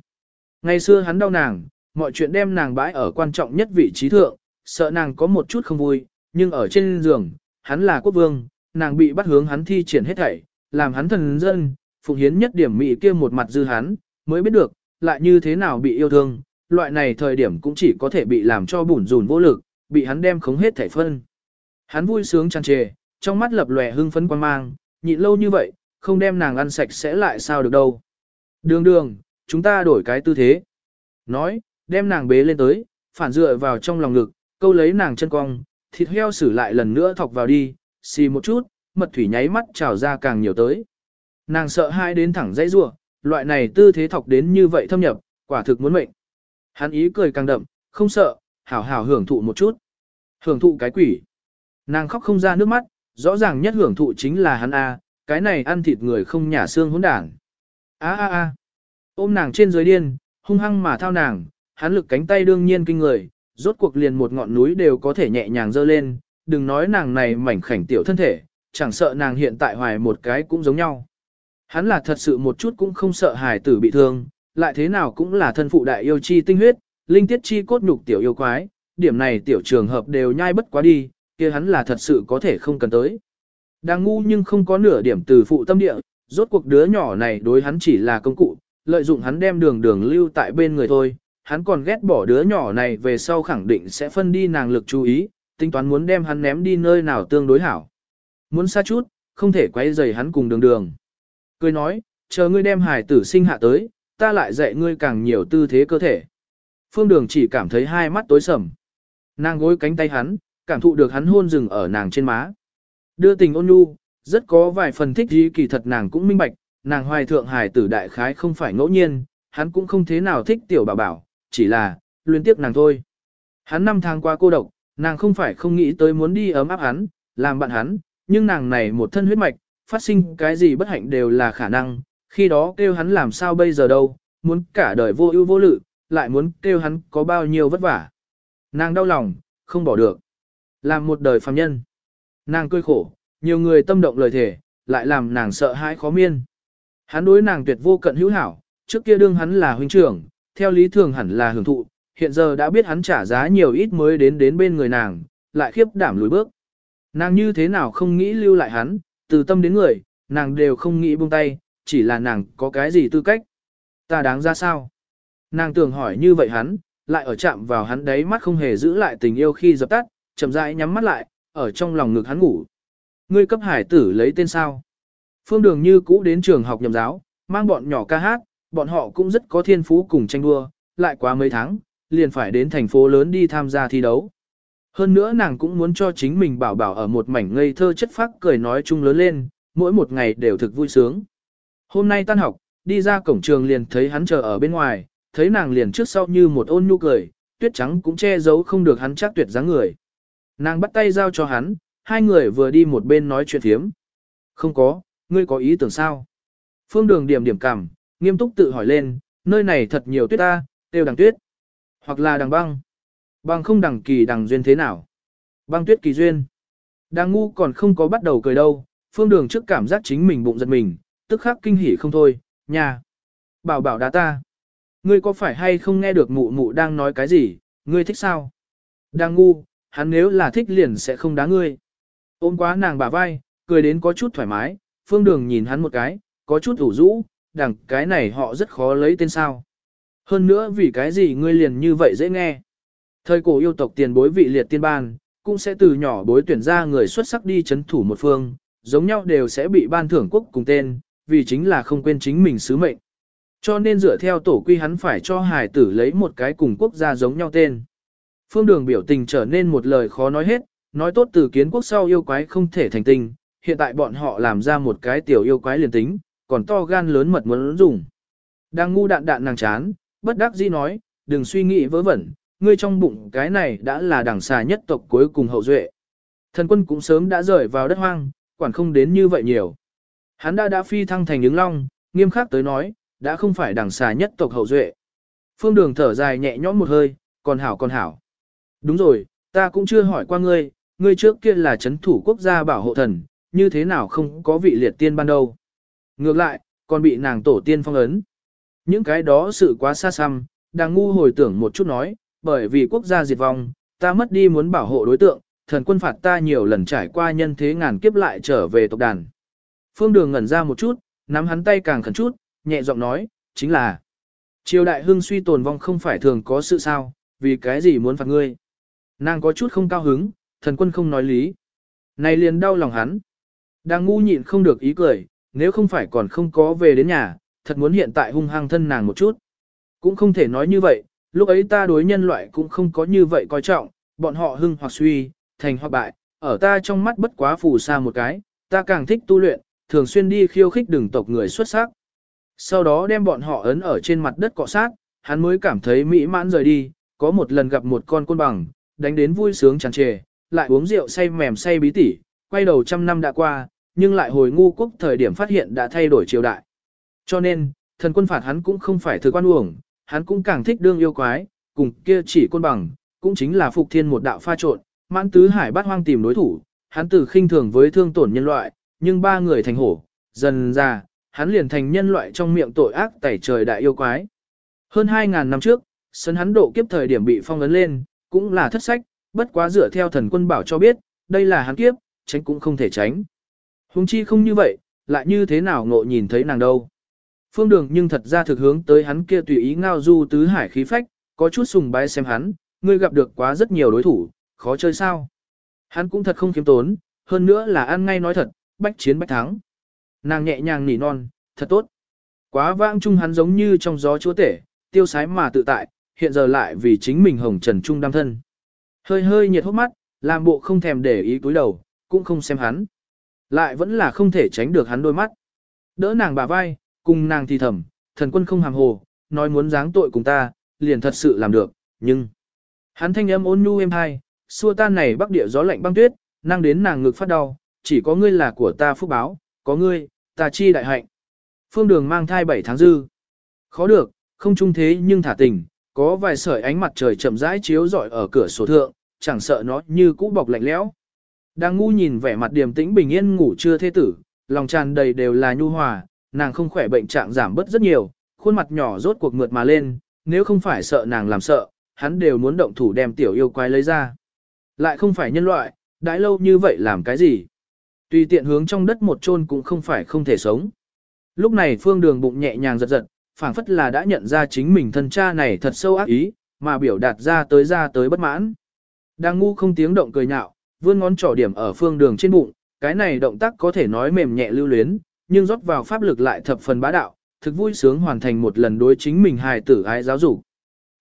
Speaker 1: Ngày xưa hắn đau nàng, mọi chuyện đem nàng bãi ở quan trọng nhất vị trí thượng, sợ nàng có một chút không vui, nhưng ở trên giường, hắn là quốc vương, nàng bị bắt hướng hắn thi triển hết thảy, làm hắn thần dân, phụng hiến nhất điểm mỹ kia một mặt dư hắn, mới biết được, lại như thế nào bị yêu thương, loại này thời điểm cũng chỉ có thể bị làm cho bủn rủn vô lực, bị hắn đem khống hết thể phân. Hắn vui sướng tràn trề, trong mắt lập lòe hưng phấn quan mang, nhịn lâu như vậy, không đem nàng ăn sạch sẽ lại sao được đâu. Đường đường, chúng ta đổi cái tư thế. Nói, đem nàng bế lên tới, phản dựa vào trong lòng ngực, câu lấy nàng chân cong, thịt heo xử lại lần nữa thọc vào đi, xì một chút, mật thủy nháy mắt trào ra càng nhiều tới. Nàng sợ hai đến thẳng dãy rua, loại này tư thế thọc đến như vậy thâm nhập, quả thực muốn mệnh. Hắn ý cười càng đậm, không sợ, hảo hảo hưởng thụ một chút. Hưởng thụ cái quỷ. Nàng khóc không ra nước mắt, rõ ràng nhất hưởng thụ chính là hắn A, cái này ăn thịt người không nhả xương hỗn đản. A a a. Ôm nàng trên dưới điên, hung hăng mà thao nàng, hắn lực cánh tay đương nhiên kinh người, rốt cuộc liền một ngọn núi đều có thể nhẹ nhàng dơ lên, đừng nói nàng này mảnh khảnh tiểu thân thể, chẳng sợ nàng hiện tại hoài một cái cũng giống nhau. Hắn là thật sự một chút cũng không sợ hài tử bị thương, lại thế nào cũng là thân phụ đại yêu chi tinh huyết, linh tiết chi cốt nhục tiểu yêu quái, điểm này tiểu trường hợp đều nhai bất quá đi, kia hắn là thật sự có thể không cần tới. Đang ngu nhưng không có nửa điểm từ phụ tâm địa, rốt cuộc đứa nhỏ này đối hắn chỉ là công cụ, lợi dụng hắn đem đường đường lưu tại bên người thôi, hắn còn ghét bỏ đứa nhỏ này về sau khẳng định sẽ phân đi nàng lực chú ý, tính toán muốn đem hắn ném đi nơi nào tương đối hảo. Muốn xa chút, không thể quay rầy hắn cùng đường đường. Cười nói, chờ ngươi đem hải tử sinh hạ tới, ta lại dạy ngươi càng nhiều tư thế cơ thể. Phương đường chỉ cảm thấy hai mắt tối sầm. Nàng gối cánh tay hắn, cảm thụ được hắn hôn rừng ở nàng trên má. Đưa tình ôn nhu, rất có vài phần thích gì kỳ thật nàng cũng minh bạch, nàng hoài thượng hải tử đại khái không phải ngẫu nhiên, hắn cũng không thế nào thích tiểu bảo bảo, chỉ là, luyến tiếc nàng thôi. Hắn năm tháng qua cô độc, nàng không phải không nghĩ tới muốn đi ấm áp hắn, làm bạn hắn, nhưng nàng này một thân huyết mạch, phát sinh cái gì bất hạnh đều là khả năng, khi đó kêu hắn làm sao bây giờ đâu, muốn cả đời vô ưu vô lự, lại muốn kêu hắn có bao nhiêu vất vả. Nàng đau lòng, không bỏ được. Làm một đời phàm nhân. Nàng cười khổ, nhiều người tâm động lời thể, lại làm nàng sợ hãi khó miên. Hắn đối nàng tuyệt vô cận hữu hảo, trước kia đương hắn là huynh trưởng, theo lý thường hẳn là hưởng thụ, hiện giờ đã biết hắn trả giá nhiều ít mới đến đến bên người nàng, lại khiếp đảm lùi bước. Nàng như thế nào không nghĩ lưu lại hắn, từ tâm đến người, nàng đều không nghĩ buông tay, chỉ là nàng có cái gì tư cách. Ta đáng ra sao? Nàng tưởng hỏi như vậy hắn, lại ở chạm vào hắn đấy mắt không hề giữ lại tình yêu khi dập tắt, chậm rãi nhắm mắt lại, ở trong lòng ngực hắn ngủ. Ngươi cấp hải tử lấy tên sao? Phương đường như cũ đến trường học nhầm giáo, mang bọn nhỏ ca hát, bọn họ cũng rất có thiên phú cùng tranh đua, lại quá mấy tháng, liền phải đến thành phố lớn đi tham gia thi đấu. Hơn nữa nàng cũng muốn cho chính mình bảo bảo ở một mảnh ngây thơ chất phác cười nói chung lớn lên, mỗi một ngày đều thực vui sướng. Hôm nay tan học, đi ra cổng trường liền thấy hắn chờ ở bên ngoài, thấy nàng liền trước sau như một ôn nhu cười, tuyết trắng cũng che giấu không được hắn chắc tuyệt dáng người. Nàng bắt tay giao cho hắn, hai người vừa đi một bên nói chuyện thiếm. Không có, ngươi có ý tưởng sao? Phương đường điểm điểm cảm, nghiêm túc tự hỏi lên, nơi này thật nhiều tuyết ta, đều đằng tuyết. Hoặc là đằng băng. Băng không đằng kỳ đằng duyên thế nào? Băng tuyết kỳ duyên. Đang ngu còn không có bắt đầu cười đâu, phương đường trước cảm giác chính mình bụng giật mình, tức khắc kinh hỉ không thôi, nhà. Bảo bảo đá ta. Ngươi có phải hay không nghe được mụ mụ đang nói cái gì, ngươi thích sao? Đang ngu, hắn nếu là thích liền sẽ không đá ngươi. Ôm quá nàng bả vai, cười đến có chút thoải mái, phương đường nhìn hắn một cái, có chút ủ rũ, đằng cái này họ rất khó lấy tên sao. Hơn nữa vì cái gì ngươi liền như vậy dễ nghe. Thời cổ yêu tộc tiền bối vị liệt tiên ban, cũng sẽ từ nhỏ bối tuyển ra người xuất sắc đi chấn thủ một phương, giống nhau đều sẽ bị ban thưởng quốc cùng tên, vì chính là không quên chính mình sứ mệnh. Cho nên dựa theo tổ quy hắn phải cho hải tử lấy một cái cùng quốc gia giống nhau tên. Phương đường biểu tình trở nên một lời khó nói hết, nói tốt từ kiến quốc sau yêu quái không thể thành tình, hiện tại bọn họ làm ra một cái tiểu yêu quái liền tính, còn to gan lớn mật muốn dùng. Đang ngu đạn đạn nàng chán, bất đắc dĩ nói, đừng suy nghĩ vớ vẩn, ngươi trong bụng cái này đã là đẳng xà nhất tộc cuối cùng hậu duệ. Thần quân cũng sớm đã rời vào đất hoang, quản không đến như vậy nhiều. Hắn đã đã phi thăng thành ứng long, nghiêm khắc tới nói, đã không phải đẳng xà nhất tộc hậu duệ. Phương đường thở dài nhẹ nhõm một hơi, còn hảo còn hảo. Đúng rồi, ta cũng chưa hỏi qua ngươi, ngươi trước kia là chấn thủ quốc gia bảo hộ thần, như thế nào không có vị liệt tiên ban đầu. Ngược lại, còn bị nàng tổ tiên phong ấn. Những cái đó sự quá xa xăm, đang ngu hồi tưởng một chút nói, bởi vì quốc gia diệt vong, ta mất đi muốn bảo hộ đối tượng, thần quân phạt ta nhiều lần trải qua nhân thế ngàn kiếp lại trở về tộc đàn. Phương Đường ngẩn ra một chút, nắm hắn tay càng khẩn chút, nhẹ giọng nói, chính là Triều đại hưng suy tồn vong không phải thường có sự sao, vì cái gì muốn phạt ngươi. Nàng có chút không cao hứng, thần quân không nói lý. Này liền đau lòng hắn. Đang ngu nhịn không được ý cười, nếu không phải còn không có về đến nhà, thật muốn hiện tại hung hăng thân nàng một chút. Cũng không thể nói như vậy, lúc ấy ta đối nhân loại cũng không có như vậy coi trọng, bọn họ hưng hoặc suy, thành hoặc bại, ở ta trong mắt bất quá phù sa một cái, ta càng thích tu luyện, thường xuyên đi khiêu khích đường tộc người xuất sắc. Sau đó đem bọn họ ấn ở trên mặt đất cọ sát, hắn mới cảm thấy mỹ mãn rời đi, có một lần gặp một con côn bằng, đánh đến vui sướng tràn trề, lại uống rượu say mềm say bí tỉ, quay đầu trăm năm đã qua, nhưng lại hồi ngu quốc thời điểm phát hiện đã thay đổi triều đại. Cho nên, thần quân phạt hắn cũng không phải thực quan uổng, hắn cũng càng thích đương yêu quái, cùng kia chỉ côn bằng, cũng chính là phục thiên một đạo pha trộn, mãn tứ hải bát hoang tìm đối thủ, hắn từ khinh thường với thương tổn nhân loại, nhưng ba người thành hổ, dần ra, hắn liền thành nhân loại trong miệng tội ác tẩy trời đại yêu quái. Hơn 2.000 năm trước, sân hắn độ kiếp thời điểm bị phong ấn lên, cũng là thất sách, bất quá dựa theo thần quân bảo cho biết, đây là hắn kiếp, tránh cũng không thể tránh. Hùng chi không như vậy, lại như thế nào ngộ nhìn thấy nàng đâu. Phương đường nhưng thật ra thực hướng tới hắn kia tùy ý ngao du tứ hải khí phách, có chút sùng bái xem hắn, ngươi gặp được quá rất nhiều đối thủ, khó chơi sao. Hắn cũng thật không kiếm tốn, hơn nữa là ăn ngay nói thật, bách chiến bách thắng. Nàng nhẹ nhàng nỉ non, thật tốt. Quá vãng chung hắn giống như trong gió chúa tể, tiêu sái mà tự tại, hiện giờ lại vì chính mình hồng trần trung đam thân. Hơi hơi nhiệt hốc mắt, làm bộ không thèm để ý túi đầu, cũng không xem hắn. Lại vẫn là không thể tránh được hắn đôi mắt. Đỡ nàng bà vai, cùng nàng thì thầm, thần quân không hàm hồ, nói muốn giáng tội cùng ta, liền thật sự làm được, nhưng... Hắn thanh âm ôn nhu êm hai, xua tan này bắc địa gió lạnh băng tuyết, năng đến nàng ngực phát đau, chỉ có ngươi là của ta phúc báo, có ngươi, ta chi đại hạnh. Phương đường mang thai 7 tháng dư. Khó được, không trung thế nhưng thả tình, có vài sợi ánh mặt trời chậm rãi chiếu rọi ở cửa sổ thượng, chẳng sợ nó như cũ bọc lạnh lẽo. Đang ngu nhìn vẻ mặt điềm tĩnh bình yên ngủ chưa thế tử, lòng tràn đầy đều là nhu hòa, nàng không khỏe bệnh trạng giảm bớt rất nhiều, khuôn mặt nhỏ rốt cuộc mượt mà lên, nếu không phải sợ nàng làm sợ, hắn đều muốn động thủ đem tiểu yêu quái lấy ra. Lại không phải nhân loại, đãi lâu như vậy làm cái gì? Tùy tiện hướng trong đất một chôn cũng không phải không thể sống. Lúc này phương đường bụng nhẹ nhàng giật giật, phảng phất là đã nhận ra chính mình thân cha này thật sâu ác ý, mà biểu đạt ra tới ra tới bất mãn. Đang ngu không tiếng động cười nhạo, vươn ngón trỏ điểm ở phương đường trên bụng, cái này động tác có thể nói mềm nhẹ lưu luyến, nhưng rót vào pháp lực lại thập phần bá đạo, thực vui sướng hoàn thành một lần đối chính mình hài tử ái giáo dục.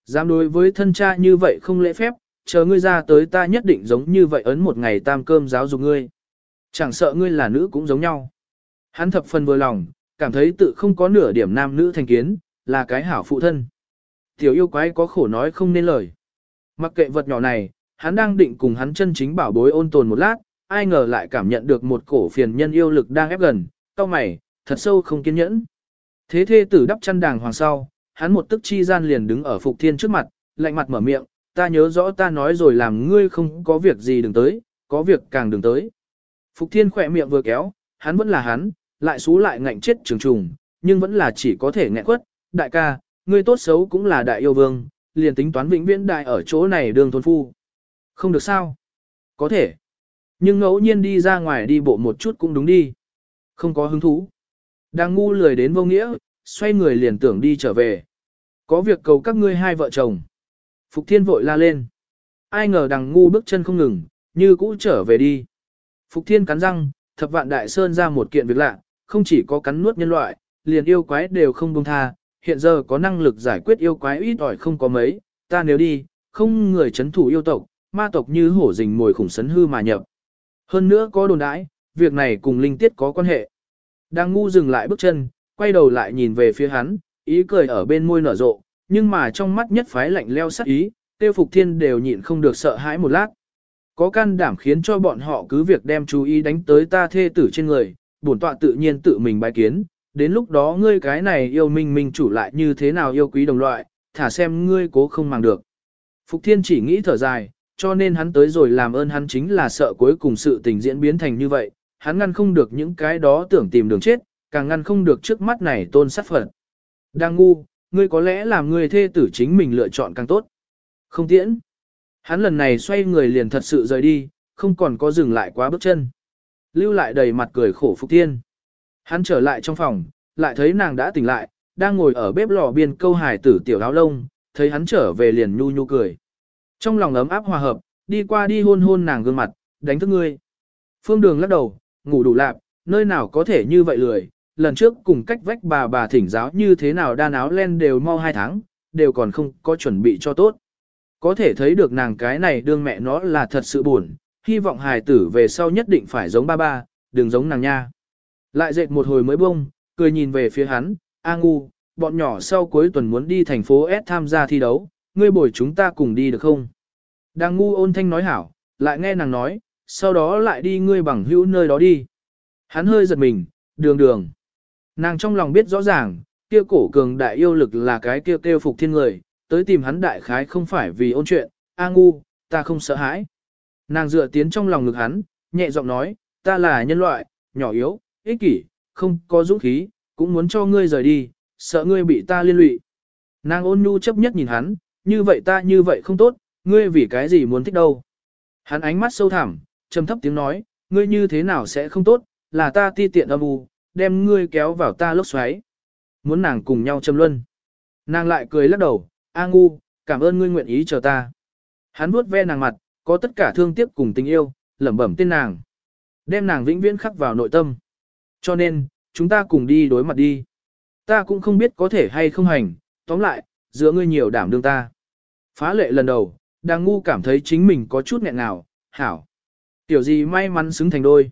Speaker 1: Dám đối với thân cha như vậy không lễ phép, chờ ngươi ra tới ta nhất định giống như vậy ấn một ngày tam cơm giáo dục ngươi. Chẳng sợ ngươi là nữ cũng giống nhau. Hắn thập phần vừa lòng, cảm thấy tự không có nửa điểm nam nữ thành kiến, là cái hảo phụ thân. Tiểu yêu quái có khổ nói không nên lời. Mặc kệ vật nhỏ này, hắn đang định cùng hắn chân chính bảo bối ôn tồn một lát, ai ngờ lại cảm nhận được một cổ phiền nhân yêu lực đang ép gần, cao mày, thật sâu không kiên nhẫn. Thế thê tử đắp chăn đàng hoàng sau, hắn một tức chi gian liền đứng ở Phục Thiên trước mặt, lạnh mặt mở miệng, ta nhớ rõ ta nói rồi làm ngươi không có việc gì đừng tới, có việc càng đừng tới. Phục Thiên khỏe miệng vừa kéo, hắn vẫn là hắn, lại xú lại ngạnh chết trường trùng, nhưng vẫn là chỉ có thể nghẹn quất, đại ca, ngươi tốt xấu cũng là đại yêu vương, liền tính toán vĩnh viễn đại ở chỗ này đường thôn phu. Không được sao? Có thể. Nhưng ngẫu nhiên đi ra ngoài đi bộ một chút cũng đúng đi. Không có hứng thú. Đang ngu lười đến vô nghĩa, xoay người liền tưởng đi trở về. Có việc cầu các ngươi hai vợ chồng. Phục thiên vội la lên. Ai ngờ đằng ngu bước chân không ngừng, như cũ trở về đi. Phục thiên cắn răng, thập vạn đại sơn ra một kiện việc lạ, không chỉ có cắn nuốt nhân loại, liền yêu quái đều không buông tha, hiện giờ có năng lực giải quyết yêu quái ít ỏi không có mấy, ta nếu đi, không người chấn thủ yêu tộc, ma tộc như hổ rình mồi khủng sấn hư mà nhập. Hơn nữa có đồn đãi, việc này cùng linh tiết có quan hệ. Đang ngu dừng lại bước chân, quay đầu lại nhìn về phía hắn, ý cười ở bên môi nở rộ, nhưng mà trong mắt nhất phái lạnh leo sắc ý, tiêu phục thiên đều nhịn không được sợ hãi một lát. Có can đảm khiến cho bọn họ cứ việc đem chú ý đánh tới ta thê tử trên người, bổn tọa tự nhiên tự mình bài kiến, đến lúc đó ngươi cái này yêu minh minh chủ lại như thế nào yêu quý đồng loại, thả xem ngươi cố không mang được. Phục thiên chỉ nghĩ thở dài, cho nên hắn tới rồi làm ơn hắn chính là sợ cuối cùng sự tình diễn biến thành như vậy, hắn ngăn không được những cái đó tưởng tìm đường chết, càng ngăn không được trước mắt này tôn sát phận. Đang ngu, ngươi có lẽ làm người thê tử chính mình lựa chọn càng tốt. Không tiễn. Hắn lần này xoay người liền thật sự rời đi, không còn có dừng lại quá bước chân. Lưu lại đầy mặt cười khổ Phục Thiên. Hắn trở lại trong phòng, lại thấy nàng đã tỉnh lại, đang ngồi ở bếp lò biên câu hài tử tiểu áo lông, thấy hắn trở về liền nhu nhu cười. Trong lòng ấm áp hòa hợp, đi qua đi hôn hôn nàng gương mặt, đánh thức ngươi. Phương đường lắc đầu, ngủ đủ lạp, nơi nào có thể như vậy lười, lần trước cùng cách vách bà bà thỉnh giáo như thế nào đan áo len đều mau hai tháng, đều còn không có chuẩn bị cho tốt. Có thể thấy được nàng cái này đương mẹ nó là thật sự buồn, hy vọng hài tử về sau nhất định phải giống ba ba, đừng giống nàng nha. Lại dệt một hồi mới bông, cười nhìn về phía hắn, A ngu, bọn nhỏ sau cuối tuần muốn đi thành phố S tham gia thi đấu, ngươi bồi chúng ta cùng đi được không? Đang ngu ôn thanh nói hảo, lại nghe nàng nói, sau đó lại đi ngươi bằng hữu nơi đó đi. Hắn hơi giật mình, đường đường. Nàng trong lòng biết rõ ràng, kia cổ cường đại yêu lực là cái kia kêu, kêu phục thiên người, tới tìm hắn đại khái không phải vì ôn chuyện, A ngu, ta không sợ hãi. Nàng dựa tiến trong lòng ngực hắn, nhẹ giọng nói, ta là nhân loại, nhỏ yếu, ích kỷ, không có dũng khí, cũng muốn cho ngươi rời đi, sợ ngươi bị ta liên lụy. Nàng ôn nhu chấp nhất nhìn hắn, như vậy ta như vậy không tốt, ngươi vì cái gì muốn thích đâu. Hắn ánh mắt sâu thẳm, trầm thấp tiếng nói, ngươi như thế nào sẽ không tốt, là ta ti tiện âm u, đem ngươi kéo vào ta lốc xoáy. Muốn nàng cùng nhau châm luân. Nàng lại cười lắc đầu, A ngu, cảm ơn ngươi nguyện ý chờ ta. Hắn vuốt ve nàng mặt, có tất cả thương tiếc cùng tình yêu, lẩm bẩm tên nàng. Đem nàng vĩnh viễn khắc vào nội tâm. Cho nên, chúng ta cùng đi đối mặt đi. Ta cũng không biết có thể hay không hành, tóm lại, giữa ngươi nhiều đảm đương ta. Phá lệ lần đầu, đang ngu cảm thấy chính mình có chút nghẹn nào, hảo. Tiểu gì may mắn xứng thành đôi.